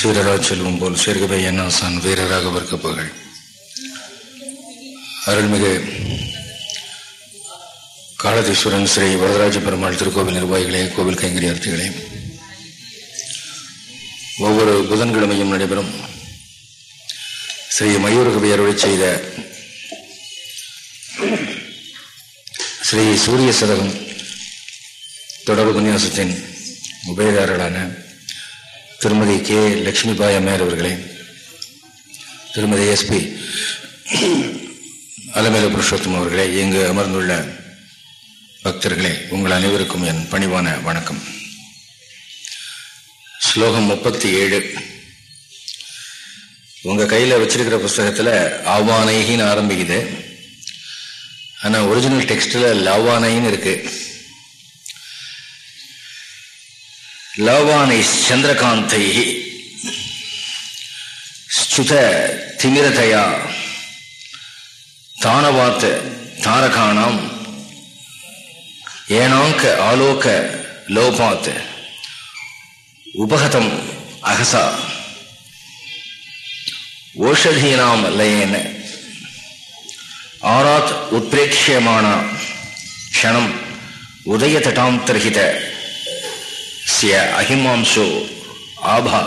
சீரரா செல்வம் போல் சேர்கவே என்னாசான் வீரராக வர்க்கப்பகள் அருள்மிகு காலதீஸ்வரன் ஸ்ரீ வரதராஜ பெருமாள் திருக்கோவில் நிர்வாகிகளே கோவில் கைங்கரியார்த்திகளே. ஒவ்வொரு புதன்கிழமையும் நடைபெறும் ஸ்ரீ மயூரகவி அருளை செய்த ஸ்ரீ சூரிய சதகம் தொடர் உபயதாரர்களான திருமதி கே. லட்சுமிபாய் அம்மையார் அவர்களே திருமதி எஸ்பி அலமேல புருஷோத்தம் அவர்களே இங்கு அமர்ந்துள்ள பக்தர்களே உங்கள் அனைவருக்கும் என் பணிவான வணக்கம். ஸ்லோகம் முப்பத்தி ஏழு உங்கள் கையில் வச்சிருக்கிற புஸ்தகத்தில் ஆவானைகின்னு ஆரம்பிக்குது. ஆனால் ஒரிஜினல் டெக்ஸ்டில் லவானைன்னு இருக்குது லவானை சந்திரகாந்தை ஸ்துத திமிரதையா தானவாத்த தாரகாணாம் ஏனாங்க ஆலோக லோபாத் உபகதம் அகசா ஓஷதீனாம் லயேன ஆராத் உத்பிரேட்சியமான க்ஷணம் உதயதட்டாம் உதயதட்டாந்தர்ஹித ஸ்ய அஹிமாம்சோ ஆபா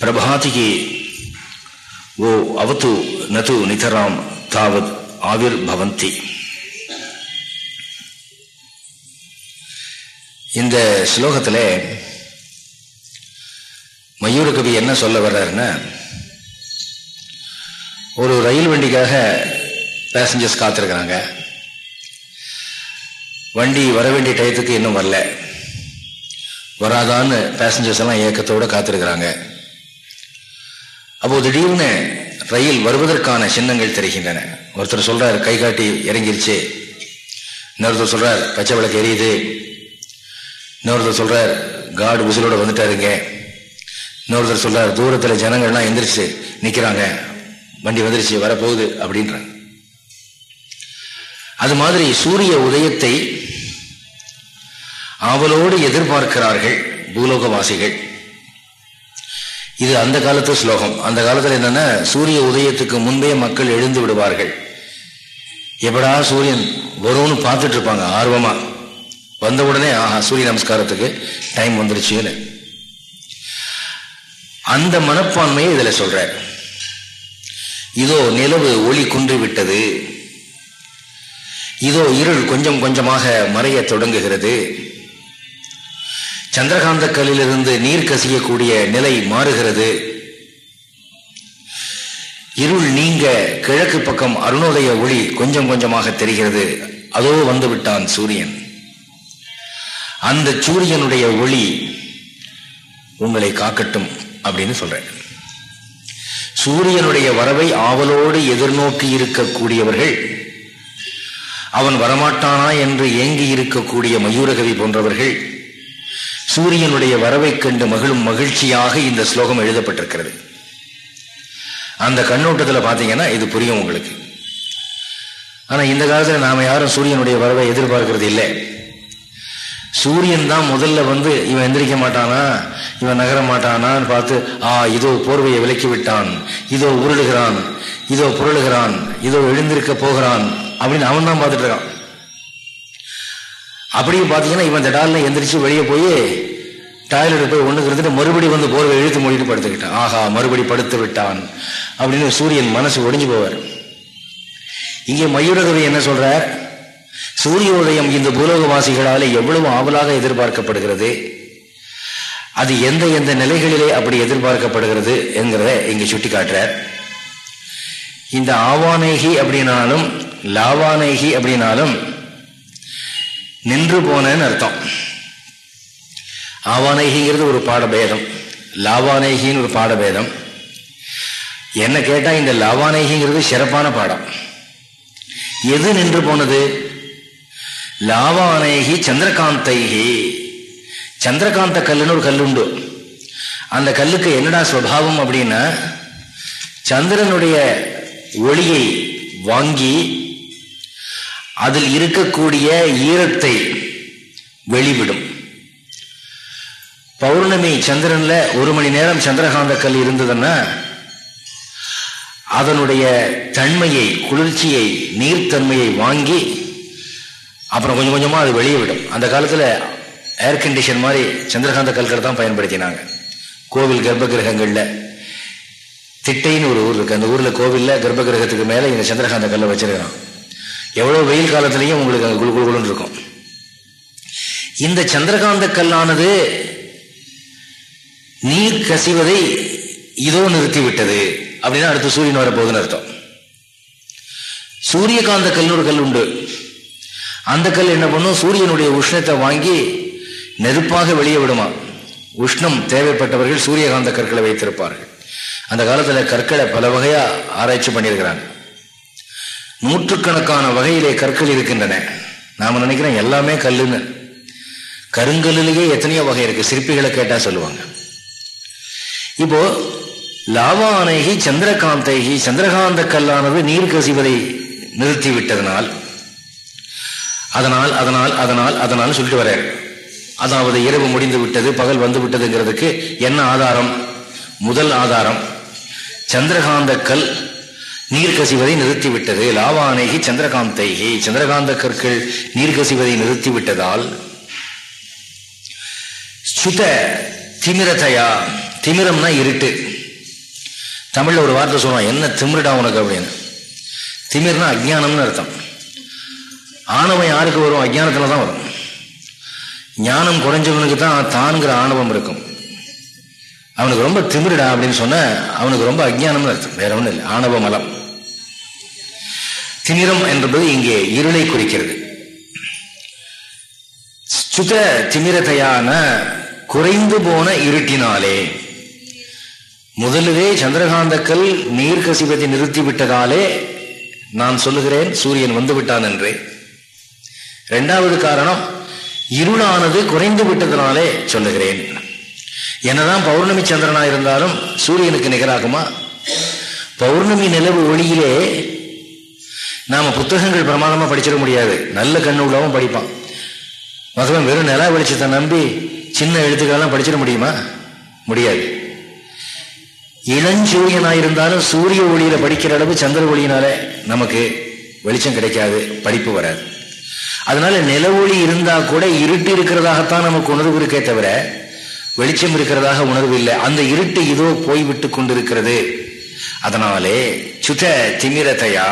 பிரபாதிகி ஓ அவத்து நது நிதராம் தாவத் ஆவிர் பவந்தி இந்த ஸ்லோகத்தில் மயூரகவி என்ன சொல்ல வர்றாருன்னா ஒரு ரயில் வண்டிக்காக பேசஞ்சர்ஸ் காத்திருக்கிறாங்க. வண்டி வர வேண்டிய டயத்துக்கு இன்னும் வரல. வராதான்னு பேசஞ்சர்ஸ் எல்லாம் ஏக்கத்தோட காத்திருக்கிறாங்க. அப்போது திடீர்னு ரயில் வருவதற்கான சின்னங்கள் தெரிகின்றன. ஒருத்தர் சொல்றார் கை காட்டி இறங்கிருச்சு. இன்னொருத்தர் சொல்றார் பச்சை விளக்கு எரியுது. இன்னொருத்தர் சொல்றார் காடு விசிலோட வந்துட்டாருங்க. இன்னொருத்தர் சொல்றார் தூரத்தில் ஜனங்கள்லாம் எந்திரிச்சு நிற்கிறாங்க வண்டி வந்துருச்சு வரப்போகுது. அப்படின்றாங்க. அது மாதிரி சூரிய உதயத்தை ஆவலோடு எதிர்பார்க்கிறார்கள் பூலோகவாசிகள். இது அந்த காலத்து ஸ்லோகம். அந்த காலத்தில் என்னென்னா சூரிய உதயத்துக்கு முன்பே மக்கள் எழுந்து விடுவார்கள். எப்படா சூரியன் வரும்னு பார்த்துட்டு இருப்பாங்க ஆர்வமாக வந்த உடனே ஆஹா சூரிய நமஸ்காரத்துக்கு டைம் வந்துருச்சுன்னு. அந்த மனப்பான்மையை இதில் சொல்ற இதோ நிலவு ஒளி குன்று விட்டது. இதோ இருள் கொஞ்சம் கொஞ்சமாக மறைய தொடங்குகிறது. சந்திரகாந்த கல்லிலிருந்து நீர் கசியக்கூடிய நிலை மாறுகிறது. இருள் நீங்க கிழக்கு பக்கம் அருணோதய ஒளி கொஞ்சம் கொஞ்சமாக தெரிகிறது. அதோ வந்துவிட்டான் சூரியன். அந்த சூரியனுடைய ஒளி உங்களை காக்கட்டும் அப்படின்னு சொல்றேன். சூரியனுடைய வரவை ஆவலோடு எதிர்நோக்கி இருக்கக்கூடியவர்கள் அவன் வரமாட்டானா என்று ஏங்கி இருக்கக்கூடிய மயூரகவி போன்றவர்கள் சூரியனுடைய வரவை கண்டு மகிழும் மகிழ்ச்சியாக இந்த ஸ்லோகம் எழுதப்பட்டிருக்கிறது. அந்த கண்ணோட்டத்தில் பார்த்தீங்கன்னா இது புரியும் உங்களுக்கு. ஆனால் இந்த காலத்தில் நாம் யாரும் சூரியனுடைய வரவை எதிர்பார்க்கறது இல்லை. சூரியன் தான் முதல்ல வந்து இவன் எந்திரிக்க மாட்டானா இவன் நகர மாட்டானான்னு பார்த்து ஆ இதோ போர்வையை விலக்கி விட்டான் இதோ உருளுகிறான் இதோ புரளுகிறான் இதோ எழுந்திருக்க போகிறான் அப்படின்னு அவன் தான் பார்த்துட்டு இருக்கான். அப்படியும் பார்த்தீங்கன்னா இவன் தடாலில் எந்திரிச்சு வெளியே போய் டாய்லெட் போய் ஒண்ணுக்கு இருந்துட்டு மறுபடியும் வந்து போர்வை இழுத்து மூடிட்டு படுத்துக்கிட்டான். ஆஹா மறுபடி படுத்து விட்டான் அப்படின்னு சூரியன் மனசு ஒடிஞ்சு போவார். இங்கே மயூரகவி என்ன சொல்றார்? சூரிய உதயம் இந்த பூலோகவாசிகளால் எவ்வளவு ஆவலாக எதிர்பார்க்கப்படுகிறது? அது எந்த எந்த நிலைகளிலே அப்படி எதிர்பார்க்கப்படுகிறது என்கிறத இங்கே சுட்டி காட்டுறார் இந்த ஆவானேகி அப்படின்னாலும் லாவானேகி அப்படின்னாலும் நின்று போனேன்னு அர்த்தம். ஆவானேகிங்கிறது ஒரு பாடபேதம். லாவானேகின்னு ஒரு பாடபேதம். என்ன கேட்டால் இந்த லாவானேகிங்கிறது சிறப்பான பாடம். எது நின்று போனது? லாவானேகி சந்திரகாந்தைகி. சந்திரகாந்த கல்லுன்னு ஒரு கல்லுண்டு. அந்த கல்லுக்கு என்னடா சுவாவம் அப்படின்னா சந்திரனுடைய ஒளியை வாங்கி அதில் இருக்கக்கூடிய ஈரத்தை வெளிவிடும். பௌர்ணமி சந்திரன்ல ஒரு மணி நேரம் சந்திரகாந்த கல் இருந்ததுன்னா அதனுடைய தன்மையை குளிர்ச்சியை நீர்த்தன்மையை வாங்கி அப்புறம் கொஞ்சம் கொஞ்சமாக அது வெளியே விடும். அந்த காலத்தில் ஏர் கண்டிஷன் மாதிரி சந்திரகாந்த கல்களை தான் பயன்படுத்தினாங்க. கோவில் கர்ப்ப கிரகங்களில் திட்டைன்னு ஒரு ஊர் இருக்கு. அந்த ஊரில் கோவிலில் கர்ப்ப கிரகத்துக்கு மேலே இந்த சந்திரகாந்த கல்லை வச்சிருக்கிறான். எவ்வளோ வெயில் காலத்துலையும் உங்களுக்கு அங்கே குழு குழுன்னு இருக்கும். இந்த சந்திரகாந்த கல்லானது நீர் கசிவதை இதோ நிறுத்திவிட்டது அப்படின்னா அடுத்து சூரியன் வரப்போகுதுன்னு அர்த்தம். சூரியகாந்த கல்னு ஒரு கல் உண்டு. அந்த கல் என்ன பண்ணும்? சூரியனுடைய உஷ்ணத்தை வாங்கி நெருப்பாக வெளியே விடுமா? உஷ்ணம் தேவைப்பட்டவர்கள் சூரியகாந்த கற்களை வைத்திருப்பார்கள். அந்த காலத்தில் கற்களை பல வகையாக ஆராய்ச்சி பண்ணியிருக்கிறாங்க. நூற்றுக்கணக்கான வகையிலே கற்கள் இருக்கின்றன. நாம நினைக்கிறோம் எல்லாமே கல்லுன்னு. கருங்கல்லிலேயே எத்தனையோ வகை இருக்கு. சிற்பிகளை கேட்டால் சொல்லுவாங்க. இப்போ லாவானேகி சந்திரகாந்தைகி சந்திரகாந்த கல்லானது நீர் கசிவதை நிறுத்தி விட்டதனால் அதனால் அதனால் அதனால் அதனால் சொல்லிட்டு வர அதாவது இரவு முடிந்து விட்டது பகல் வந்து விட்டதுங்கிறதுக்கு என்ன ஆதாரம்? முதல் ஆதாரம் சந்திரகாந்த கல் நீர் கசிவதை நிறுத்திவிட்டது. லாவானேகி சந்திரகாந்தைகி. சந்திரகாந்த கற்கள் நீர் கசிவதை நிறுத்திவிட்டதால் சுத திமிரதையா. திமிரம்னா இருட்டு. தமிழில் ஒரு வார்த்தை சொல்லுவான் என்ன திமிரடா உனக்கு? அப்படின்னு. திமிர்னா அஜ்ஞானம்னு அர்த்தம். ஆணவம் யாருக்கு வரும்? அஜ்ஞானத்துல தான் வரும். ஞானம் குறைஞ்சவனுக்கு தான் தானுங்கிற ஆணவம் இருக்கும். அவனுக்கு ரொம்ப திமிருடா அப்படின்னு சொன்ன அவனுக்கு ரொம்ப அஜ்ஞானம்னு அர்த்தம். வேற ஒன்றும் இல்லை. ஆணவ மலம். திமிரம் என்பது இங்கே இருளை குறிக்கிறது. சுத திமிரத்தையான குறைந்து போன இருட்டினாலே முதலிலே சந்திரகாந்தக்கல் நீர் கசிவதை நிறுத்திவிட்டதாலே நான் சொல்லுகிறேன் சூரியன் வந்து விட்டான் என்று. இரண்டாவது காரணம் இருளானது குறைந்து விட்டதனாலே சொல்லுகிறேன். என்னதான் பௌர்ணமி சந்திரனா இருந்தாலும் சூரியனுக்கு நிகராகுமா? பௌர்ணமி நிலவு ஒளியிலே நாம் புத்தகங்கள் பிரமாதமாக படிச்சிட முடியாது. நல்ல கண்ணு உள்ளவன் படிப்பான். மதுவன் வெறும் நிலா வெளிச்சத்தை நம்பி சின்ன எழுத்துக்களெல்லாம் படிச்சிட முடியுமா? முடியாது. இளஞ்சூரியனாயிருந்தாலும் சூரிய ஒளியில படிக்கிற அளவு சந்திர ஒளியினால நமக்கு வெளிச்சம் கிடைக்காது படிப்பு வராது. அதனால நில ஒளி இருந்தா கூட இருட்டு இருக்கிறதாகத்தான் நமக்கு உணர்வு இருக்கே தவிர வெளிச்சம் இருக்கிறதாக உணர்வு இல்லை. அந்த இருட்டு இதோ போய்விட்டு கொண்டிருக்கிறது. அதனாலே சுத திமிரத்தையா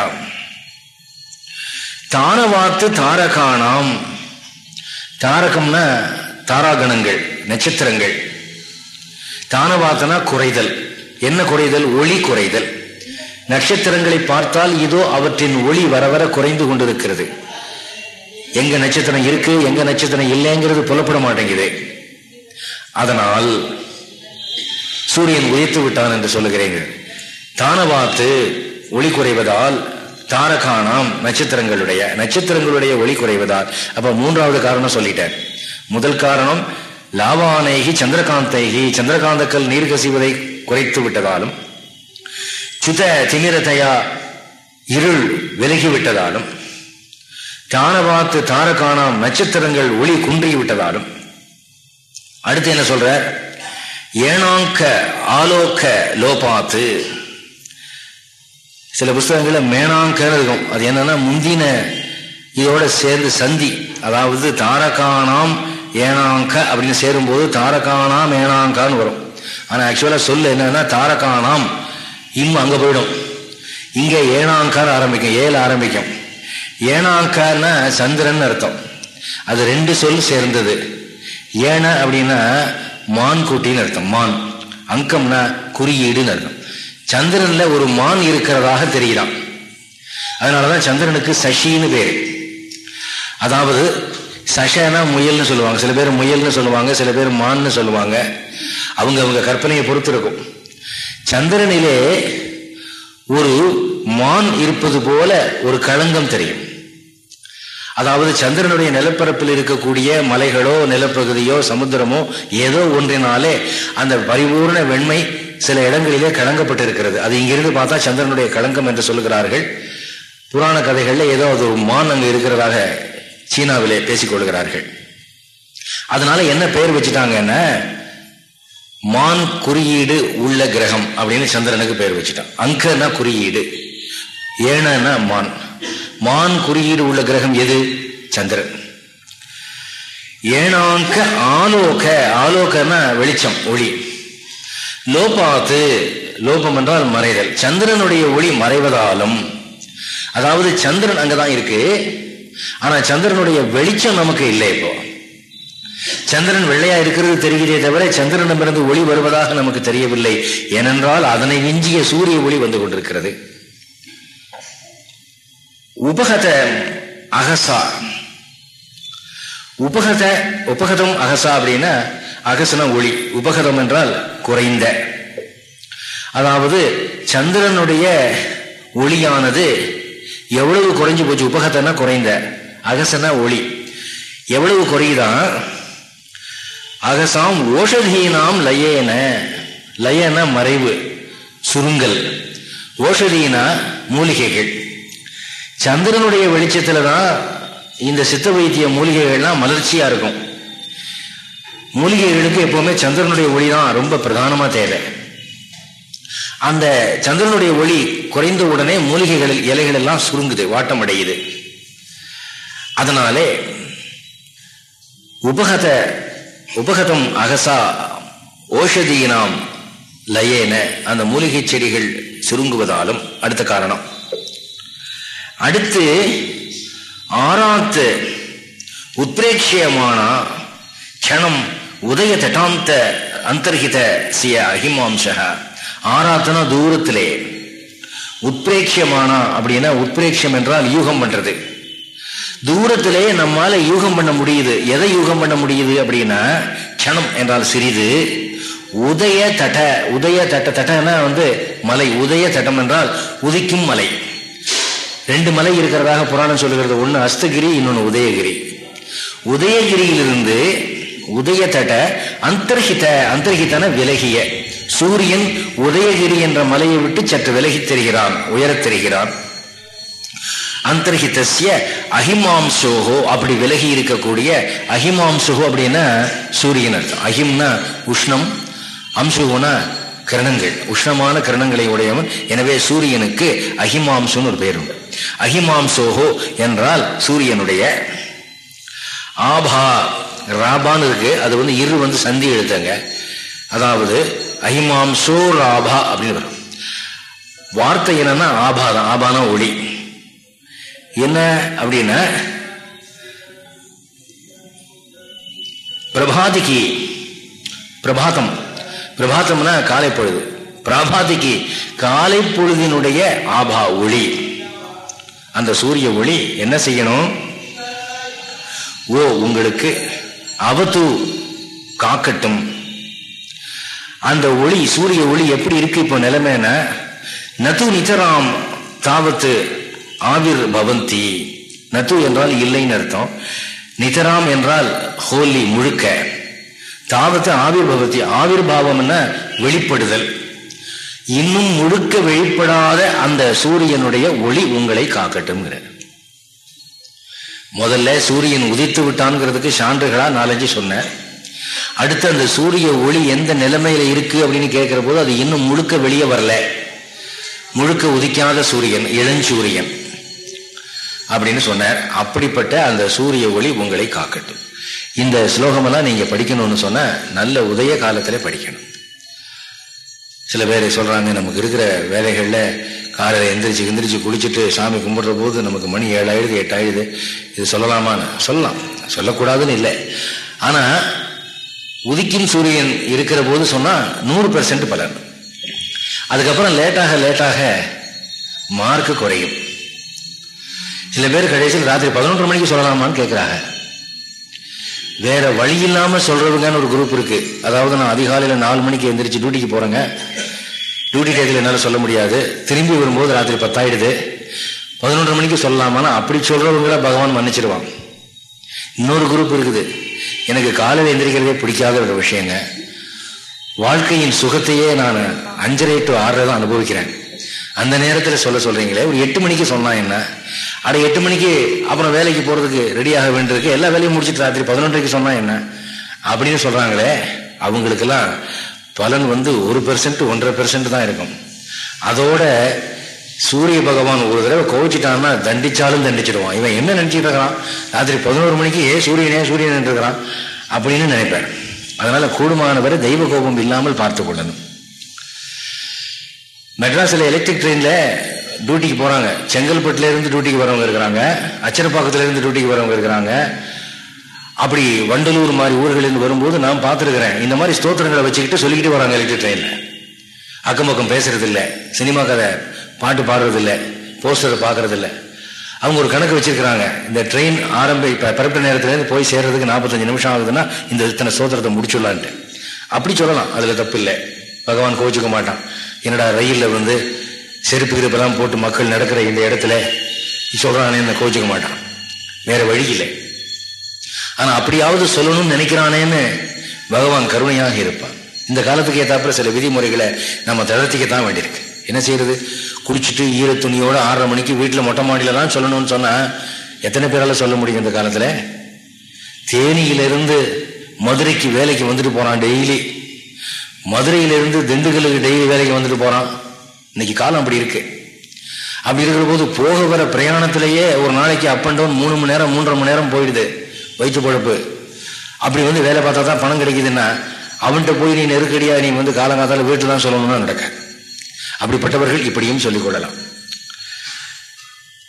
தானவாத்து தாரகானாம். தாரகம்னா தாராகணங்கள் நட்சத்திரங்கள். தானவாத்தனா குறைதல். என்ன குறைதல்? ஒளி குறைதல். நட்சத்திரங்களை பார்த்தால் இதோ அவற்றின் ஒளி வர வர குறைந்து கொண்டிருக்கிறது. எங்க நட்சத்திரம் இருக்கு எங்க நட்சத்திரம் இல்லைங்கிறது புலப்பட மாட்டேங்குது. அதனால் சூரியன் உயர்த்து விட்டான் என்று சொல்லுகிறேங்க தானவாத்து ஒளி குறைவதால் தாரகானாம் நட்சத்திரங்களுடைய நட்சத்திரங்களுடைய ஒளி குறைவதால். அப்ப மூன்றாவது காரணம் சொல்லிட்டேன். முதல் காரணம் லாவானேகி சந்திரகாந்தைகி சந்திரகாந்தக்கல் நீர் கசிவதை குறைத்து விட்டதாலும் சுத திமிரதையா இருள் விலகி விட்டதாலும் தானவாத்து தாரகானாம் நட்சத்திரங்கள் ஒளி குன்றிவிட்டதாலும் அடுத்து என்ன சொல்ற ஏனாங்க ஆலோக்க லோபாத்து. சில புஸ்தகங்களில் மேனாங்கன்னு இருக்கும். அது என்னன்னா முந்தின இதோட சேர்ந்து சந்தி. அதாவது தாரகானாம் ஏனாங்க அப்படின்னு சேரும்போது தாரகானாம் ஏனாங்கான்னு வரும். ஆனால் ஆக்சுவலாக சொல் என்னன்னா தாரகானாம் இம் அங்கே போயிடும். இங்கே ஏனாங்கான்னு ஆரம்பிக்கும். ஏழு ஆரம்பிக்கும். ஏனாங்கான்னா சந்திரன் அர்த்தம். அது ரெண்டு சொல் சேர்ந்தது. ஏன அப்படின்னா மான் கூட்டின்னு அர்த்தம். மான். அங்கம்னா குறியீடுன்னு அர்த்தம். சந்திரன்ல ஒரு மான் இருக்கிறதாக தெரிகிறான். அதனாலதான் சந்திரனுக்கு சசின்னு பேரு. அதாவது சஷனா முயல்னு சொல்லுவாங்க. சில பேர் முயல்னு சொல்லுவாங்க சில பேர் மான்னு சொல்லுவாங்க. அவங்க அவங்க கற்பனையை பொறுத்து இருக்கும். சந்திரனிலே ஒரு மான் இருப்பது போல ஒரு களங்கம் தெரியும். அதாவது சந்திரனுடைய நிலப்பரப்பில் இருக்கக்கூடிய மலைகளோ நிலப்பகுதியோ சமுத்திரமோ ஏதோ ஒன்றினாலே அந்த பரிபூர்ண வெண்மை சில இடங்களிலே கலங்கப்பட்டு இருக்கிறது அது இங்கிருந்து பார்த்தா சந்திரனுடைய கலங்கம் என்று சொல்லுகிறார்கள். புராண கதைகளில் ஏதோ அது ஒரு மான் அங்கு இருக்கிறதாக சீனாவிலே பேசிக் கொள்கிறார்கள். அதனால என்ன பெயர் வச்சுட்டாங்கன்னா மான் குறியீடு உள்ள கிரகம் அப்படின்னு சந்திரனுக்கு பெயர் வச்சுட்டான். அங்கன்னா குறியீடு. ஏனா மான். மான் குறியீடு உள்ள கிரகம் எது? சந்திரன். ஏனாங்க ஆலோக. ஆலோகன்னா வெளிச்சம் ஒளி. லோபாத்து லோபம் என்றால் மறைதல். சந்திரனுடைய ஒளி மறைவதாலும் அதாவது சந்திரன் அங்கதான் இருக்கு ஆனா சந்திரனுடைய வெளிச்சம் நமக்கு இல்லை இப்போ. சந்திரன் வெள்ளையா இருக்கிறது தெரிகிறதே தவிர சந்திரனிடமிருந்து ஒளி வருவதாக நமக்கு தெரியவில்லை. ஏனென்றால் அதனை விஞ்சிய சூரிய ஒளி வந்து கொண்டிருக்கிறது. உபகத அகசா. உபகத உபகதம் அகசா அப்படின்னா அகசன ஒளி. உபகதம் என்றால் குறைந்த. அதாவது சந்திரனுடைய ஒளியானது எவ்வளவு குறைஞ்சு போச்சு? உபகத்தனா குறைந்த. அகசன ஒளி. எவ்வளவு குறையுதான் அகசாம் ஓஷதீனாம் லயேன. லயன மறைவு சுருங்கல். ஓஷதீனா மூலிகைகள். சந்திரனுடைய வெளிச்சத்துல தான் இந்த சித்த வைத்திய மூலிகைகள்லாம் மலர்ச்சியா இருக்கும். மூலிகைகளுக்கு எப்போவுமே சந்திரனுடைய ஒளி தான் ரொம்ப பிரதானமாக தேவை. அந்த சந்திரனுடைய ஒளி குறைந்த உடனே மூலிகைகளில் இலைகள் எல்லாம் சுருங்குது வாட்டம் அடையுது அதனாலே உபகத உபகதம் அகசா ஓஷதியினாம் லயேன அந்த மூலிகை செடிகள் சுருங்குவதாலும் அடுத்த காரணம். அடுத்து ஆறாத்து உத்ரேட்சியமான க்ஷணம் உதய தட்டாந்த அந்தர்ஹித சிய அஹிமாம்ச ஆராத்தனா தூரத்திலே. உத்பிரேட்சியமானா அப்படின்னா உத்பிரேட்சியம் என்றால் யூகம் பண்றது. தூரத்திலே நம்மால யூகம் பண்ண முடியுது. எதை யூகம் பண்ண முடியுது அப்படின்னா கணம் என்றால் சிறிது. உதய தட்ட உதய தட்ட தட்டனா வந்து மலை. உதய தட்டம் என்றால் உதிக்கும் மலை. ரெண்டு மலை இருக்கிறதாக புராணம் சொல்லுகிறது. ஒன்று அஸ்தகிரி இன்னொன்று உதயகிரி. உதயகிரியிலிருந்து உதயதட அந்தர்ஹித அந்தர்ஹிதன விலகிய. சூரியன் உதயகிரி என்ற மலையை விட்டு சற்று விலகித் தெரிகிறான் உயரத் தெரிகிறான். அந்தர்ஹிதஸ்ய அஹிமாம்சோகோ அப்படி விலகி இருக்கக்கூடிய அஹிமாம்சுகோ அப்படின்னா சூரியன் அர்த்தம். அஹிம்னா உஷ்ணம் அம்சுகோனா கிரணங்கள். உஷ்ணமான கிரணங்களை உடையவன். எனவே சூரியனுக்கு அஹிமாம்சுன்னு ஒரு பேர் உண்டு அஹிமாம்சோகோ என்றால் சூரியனுடைய ஆபா ராபான்னு இருக்கு. அது வந்து இரு வந்து சந்தி எழுத்தங்க அதாவது அஹிமாம்சோ ராபா அப்படின்னு வரும். வார்த்தை என்னன்னா ஆபா தான். ஆபானா ஒளி. என்ன அப்படின்னா பிரபாதிக்கு பிரபாதம் பிரபாதம்னா காலை பொழுது. பிரபாதிக்கு காலை பொழுதினுடைய ஆபா ஒளி. அந்த சூரிய ஒளி என்ன செய்யணும்? ஓ உங்களுக்கு அவத்து காக்கட்டும். அந்த ஒளி சூரிய ஒளி எப்படி இருக்கு இப்போ நிலைமைன்னா நது நிஜராம் தாவத்து ஆவிர் பவந்தி. நத்து என்றால் இல்லைன்னு அர்த்தம். நிதராம் என்றால் ஹோலி முழுக்க. தாவத்து ஆவிர் பவதி ஆவிர் பாவம்னா வெளிப்படுதல். இன்னும் முழுக்க வெளிப்படாத அந்த சூரியனுடைய ஒளி உங்களை காக்கட்டும்ங்கிறார் முதல்ல சூரியன் உதித்து விட்டான்ங்கிறதுக்கு சான்றுகளாக நாலஞ்சு சொன்னேன். அடுத்து அந்த சூரிய ஒளி எந்த நிலைமையில் இருக்கு அப்படின்னு கேட்குற போது அது இன்னும் முழுக்க வெளியே வரல. முழுக்க உதிக்காத சூரியன் இளஞ்சூரியன் அப்படின்னு சொன்னார். அப்படிப்பட்ட அந்த சூரிய ஒளி உங்களை காக்கட்டும். இந்த ஸ்லோகமெல்லாம் நீங்கள் படிக்கணும்னு சொன்னால் நல்ல உதய காலத்தில் படிக்கணும். சில பேர் சொல்கிறாங்க நமக்கு இருக்கிற வேலைகளில் காலையில் எந்திரிச்சு எந்திரிச்சு குளிச்சுட்டு சாமி கும்பிடுற போது நமக்கு மணி ஏழாயிடுது எட்டாயிடுது. இது சொல்லலாமான்னு? சொல்லலாம். சொல்லக்கூடாதுன்னு இல்லை. ஆனா உதிக்கும் சூரியன் இருக்கிற போது சொன்னா நூறு பெர்சன்ட் பலன். அதுக்கப்புறம் லேட்டாக லேட்டாக மார்க்கு குறையும். சில பேர் கடைசியில் ராத்திரி பதினொன்று மணிக்கு சொல்லலாமான்னு கேட்குறாங்க வேற வழி இல்லாம சொல்றவங்கன்னு ஒரு குரூப் இருக்கு. அதாவது நான் அதிகாலையில் நாலு மணிக்கு எந்திரிச்சு டியூட்டிக்கு போறேங்க. டியூட்டி டயத்தில் என்னால் சொல்ல முடியாது. திரும்பி வரும்போது ராத்திரி பத்தாயிடுது. பதினொன்றரை மணிக்கு சொல்லலாமானா அப்படி சொல்கிறவங்கள பகவான் மன்னிச்சிடுவான் இன்னொரு குரூப் இருக்குது. எனக்கு காலையில் எந்திரிக்கிறதே பிடிக்காத ஒரு விஷயங்க. வாழ்க்கையின் சுகத்தையே நான் அஞ்சரை டு ஆறரை தான் அனுபவிக்கிறேன். அந்த நேரத்தில் சொல்ல சொல்கிறீங்களே ஒரு எட்டு மணிக்கு சொன்னால் என்ன? அட எட்டு மணிக்கு அப்புறம் வேலைக்கு போகிறதுக்கு ரெடியாக வேண்டியிருக்கு. எல்லா வேலையும் முடிச்சுட்டு ராத்திரி பதினொன்றைக்கு சொன்னால் என்ன? அப்படின்னு சொல்கிறாங்களே அவங்களுக்கெல்லாம் பலன் வந்து ஒரு பெர்சன்ட் ஒன்றரை பெர்சன்ட் தான் இருக்கும். அதோட சூரிய பகவான் ஒரு தடவை கோவிச்சிட்டான்னா தண்டிச்சாலும் தண்டிச்சிடுவான். இவன் என்ன நினச்சிட்டு இருக்கிறான்? ராத்திரி பதினோரு மணிக்கு ஏ சூரியனே சூரியன் இருக்கிறான். அப்படின்னு நினைப்பேன் அதனால கூடுமானவரை தெய்வ கோபம் இல்லாமல் பார்த்து கொள்ளணும். மெட்ராஸில் எலக்ட்ரிக் ட்ரெயினில் டியூட்டிக்கு போகிறாங்க செங்கல்பட்டுலேருந்து டியூட்டிக்கு வரவங்க இருக்கிறாங்க. அச்சரப்பாக்கத்துலேருந்து டியூட்டிக்கு வரவங்க இருக்கிறாங்க. அப்படி வண்டலூர் மாதிரி ஊர்களில் வரும்போது நான் பார்த்துருக்கிறேன். இந்த மாதிரி ஸ்தோத்திரங்களை வச்சுக்கிட்டு சொல்லிக்கிட்டு வராங்க எலக்ட்ரிக் ட்ரெயினில் அக்கம் பக்கம் பேசுறது இல்லை சினிமா கதை பாட்டு பாடுறதில்ல. போஸ்டரை பார்க்கறதில்ல. அவங்க ஒரு கணக்கு வச்சிருக்கிறாங்க. இந்த ட்ரெயின் ஆரம்ப இப்போ பிறப்பிட்ட நேரத்துலேருந்து போய் சேர்றதுக்கு நாற்பத்தஞ்சு நிமிஷம் ஆகுதுன்னா இந்த இத்தனை ஸ்தோத்திரத்தை முடிச்சுடலான்ட்டு. அப்படி சொல்லலாம். அதில் தப்பு இல்லை பகவான் கோவிச்சுக்க மாட்டான். என்னடா ரயிலில் வந்து செருப்பு கிருப்பெல்லாம் போட்டு மக்கள் நடக்கிற இந்த இடத்துல? சொல்கிறானே என்ன கோச்சிக்க மாட்டான். வேற வழி இல்லை. ஆனா அப்படியாவது சொல்லணும்னு நினைக்கிறானேன்னு பகவான் கருணையாக இருப்பான் இந்த காலத்துக்கு ஏத்தாப்புல சில விதிமுறைகளை நம்ம தளர்த்திக்கத்தான் வேண்டியிருக்கு. என்ன செய்யறது? குடிச்சிட்டு ஈர துணியோட ஆறரை மணிக்கு வீட்டில் மொட்டை மாடியில தான் சொல்லணும்னு சொன்னா எத்தனை பேரால் சொல்ல முடியும் இந்த காலத்துல? தேனியிலிருந்து மதுரைக்கு வேலைக்கு வந்துட்டு போறான் டெய்லி. மதுரையிலிருந்து திண்டுக்கலுக்கு டெய்லி வேலைக்கு வந்துட்டு போறான். இன்னைக்கு காலம் அப்படி இருக்கு. அப்படி இருக்கிற போது போக வர பிரயாணத்திலேயே ஒரு நாளைக்கு அப் அண்ட் டவுன் மூணு மணி நேரம் மூன்றரை மணி நேரம் போயிடுது. வயிற்று பழப்பு. அப்படி வந்து வேலை பார்த்தா தான் பணம் கிடைக்குதுன்னா அவன்கிட்ட போய் நீ நெருக்கடியா நீ வந்து காலங்காத்தால் வீட்டு தான் சொல்லணும்னு நடக்க அப்படிப்பட்டவர்கள் இப்படியும் சொல்லிக் கொள்ளலாம்.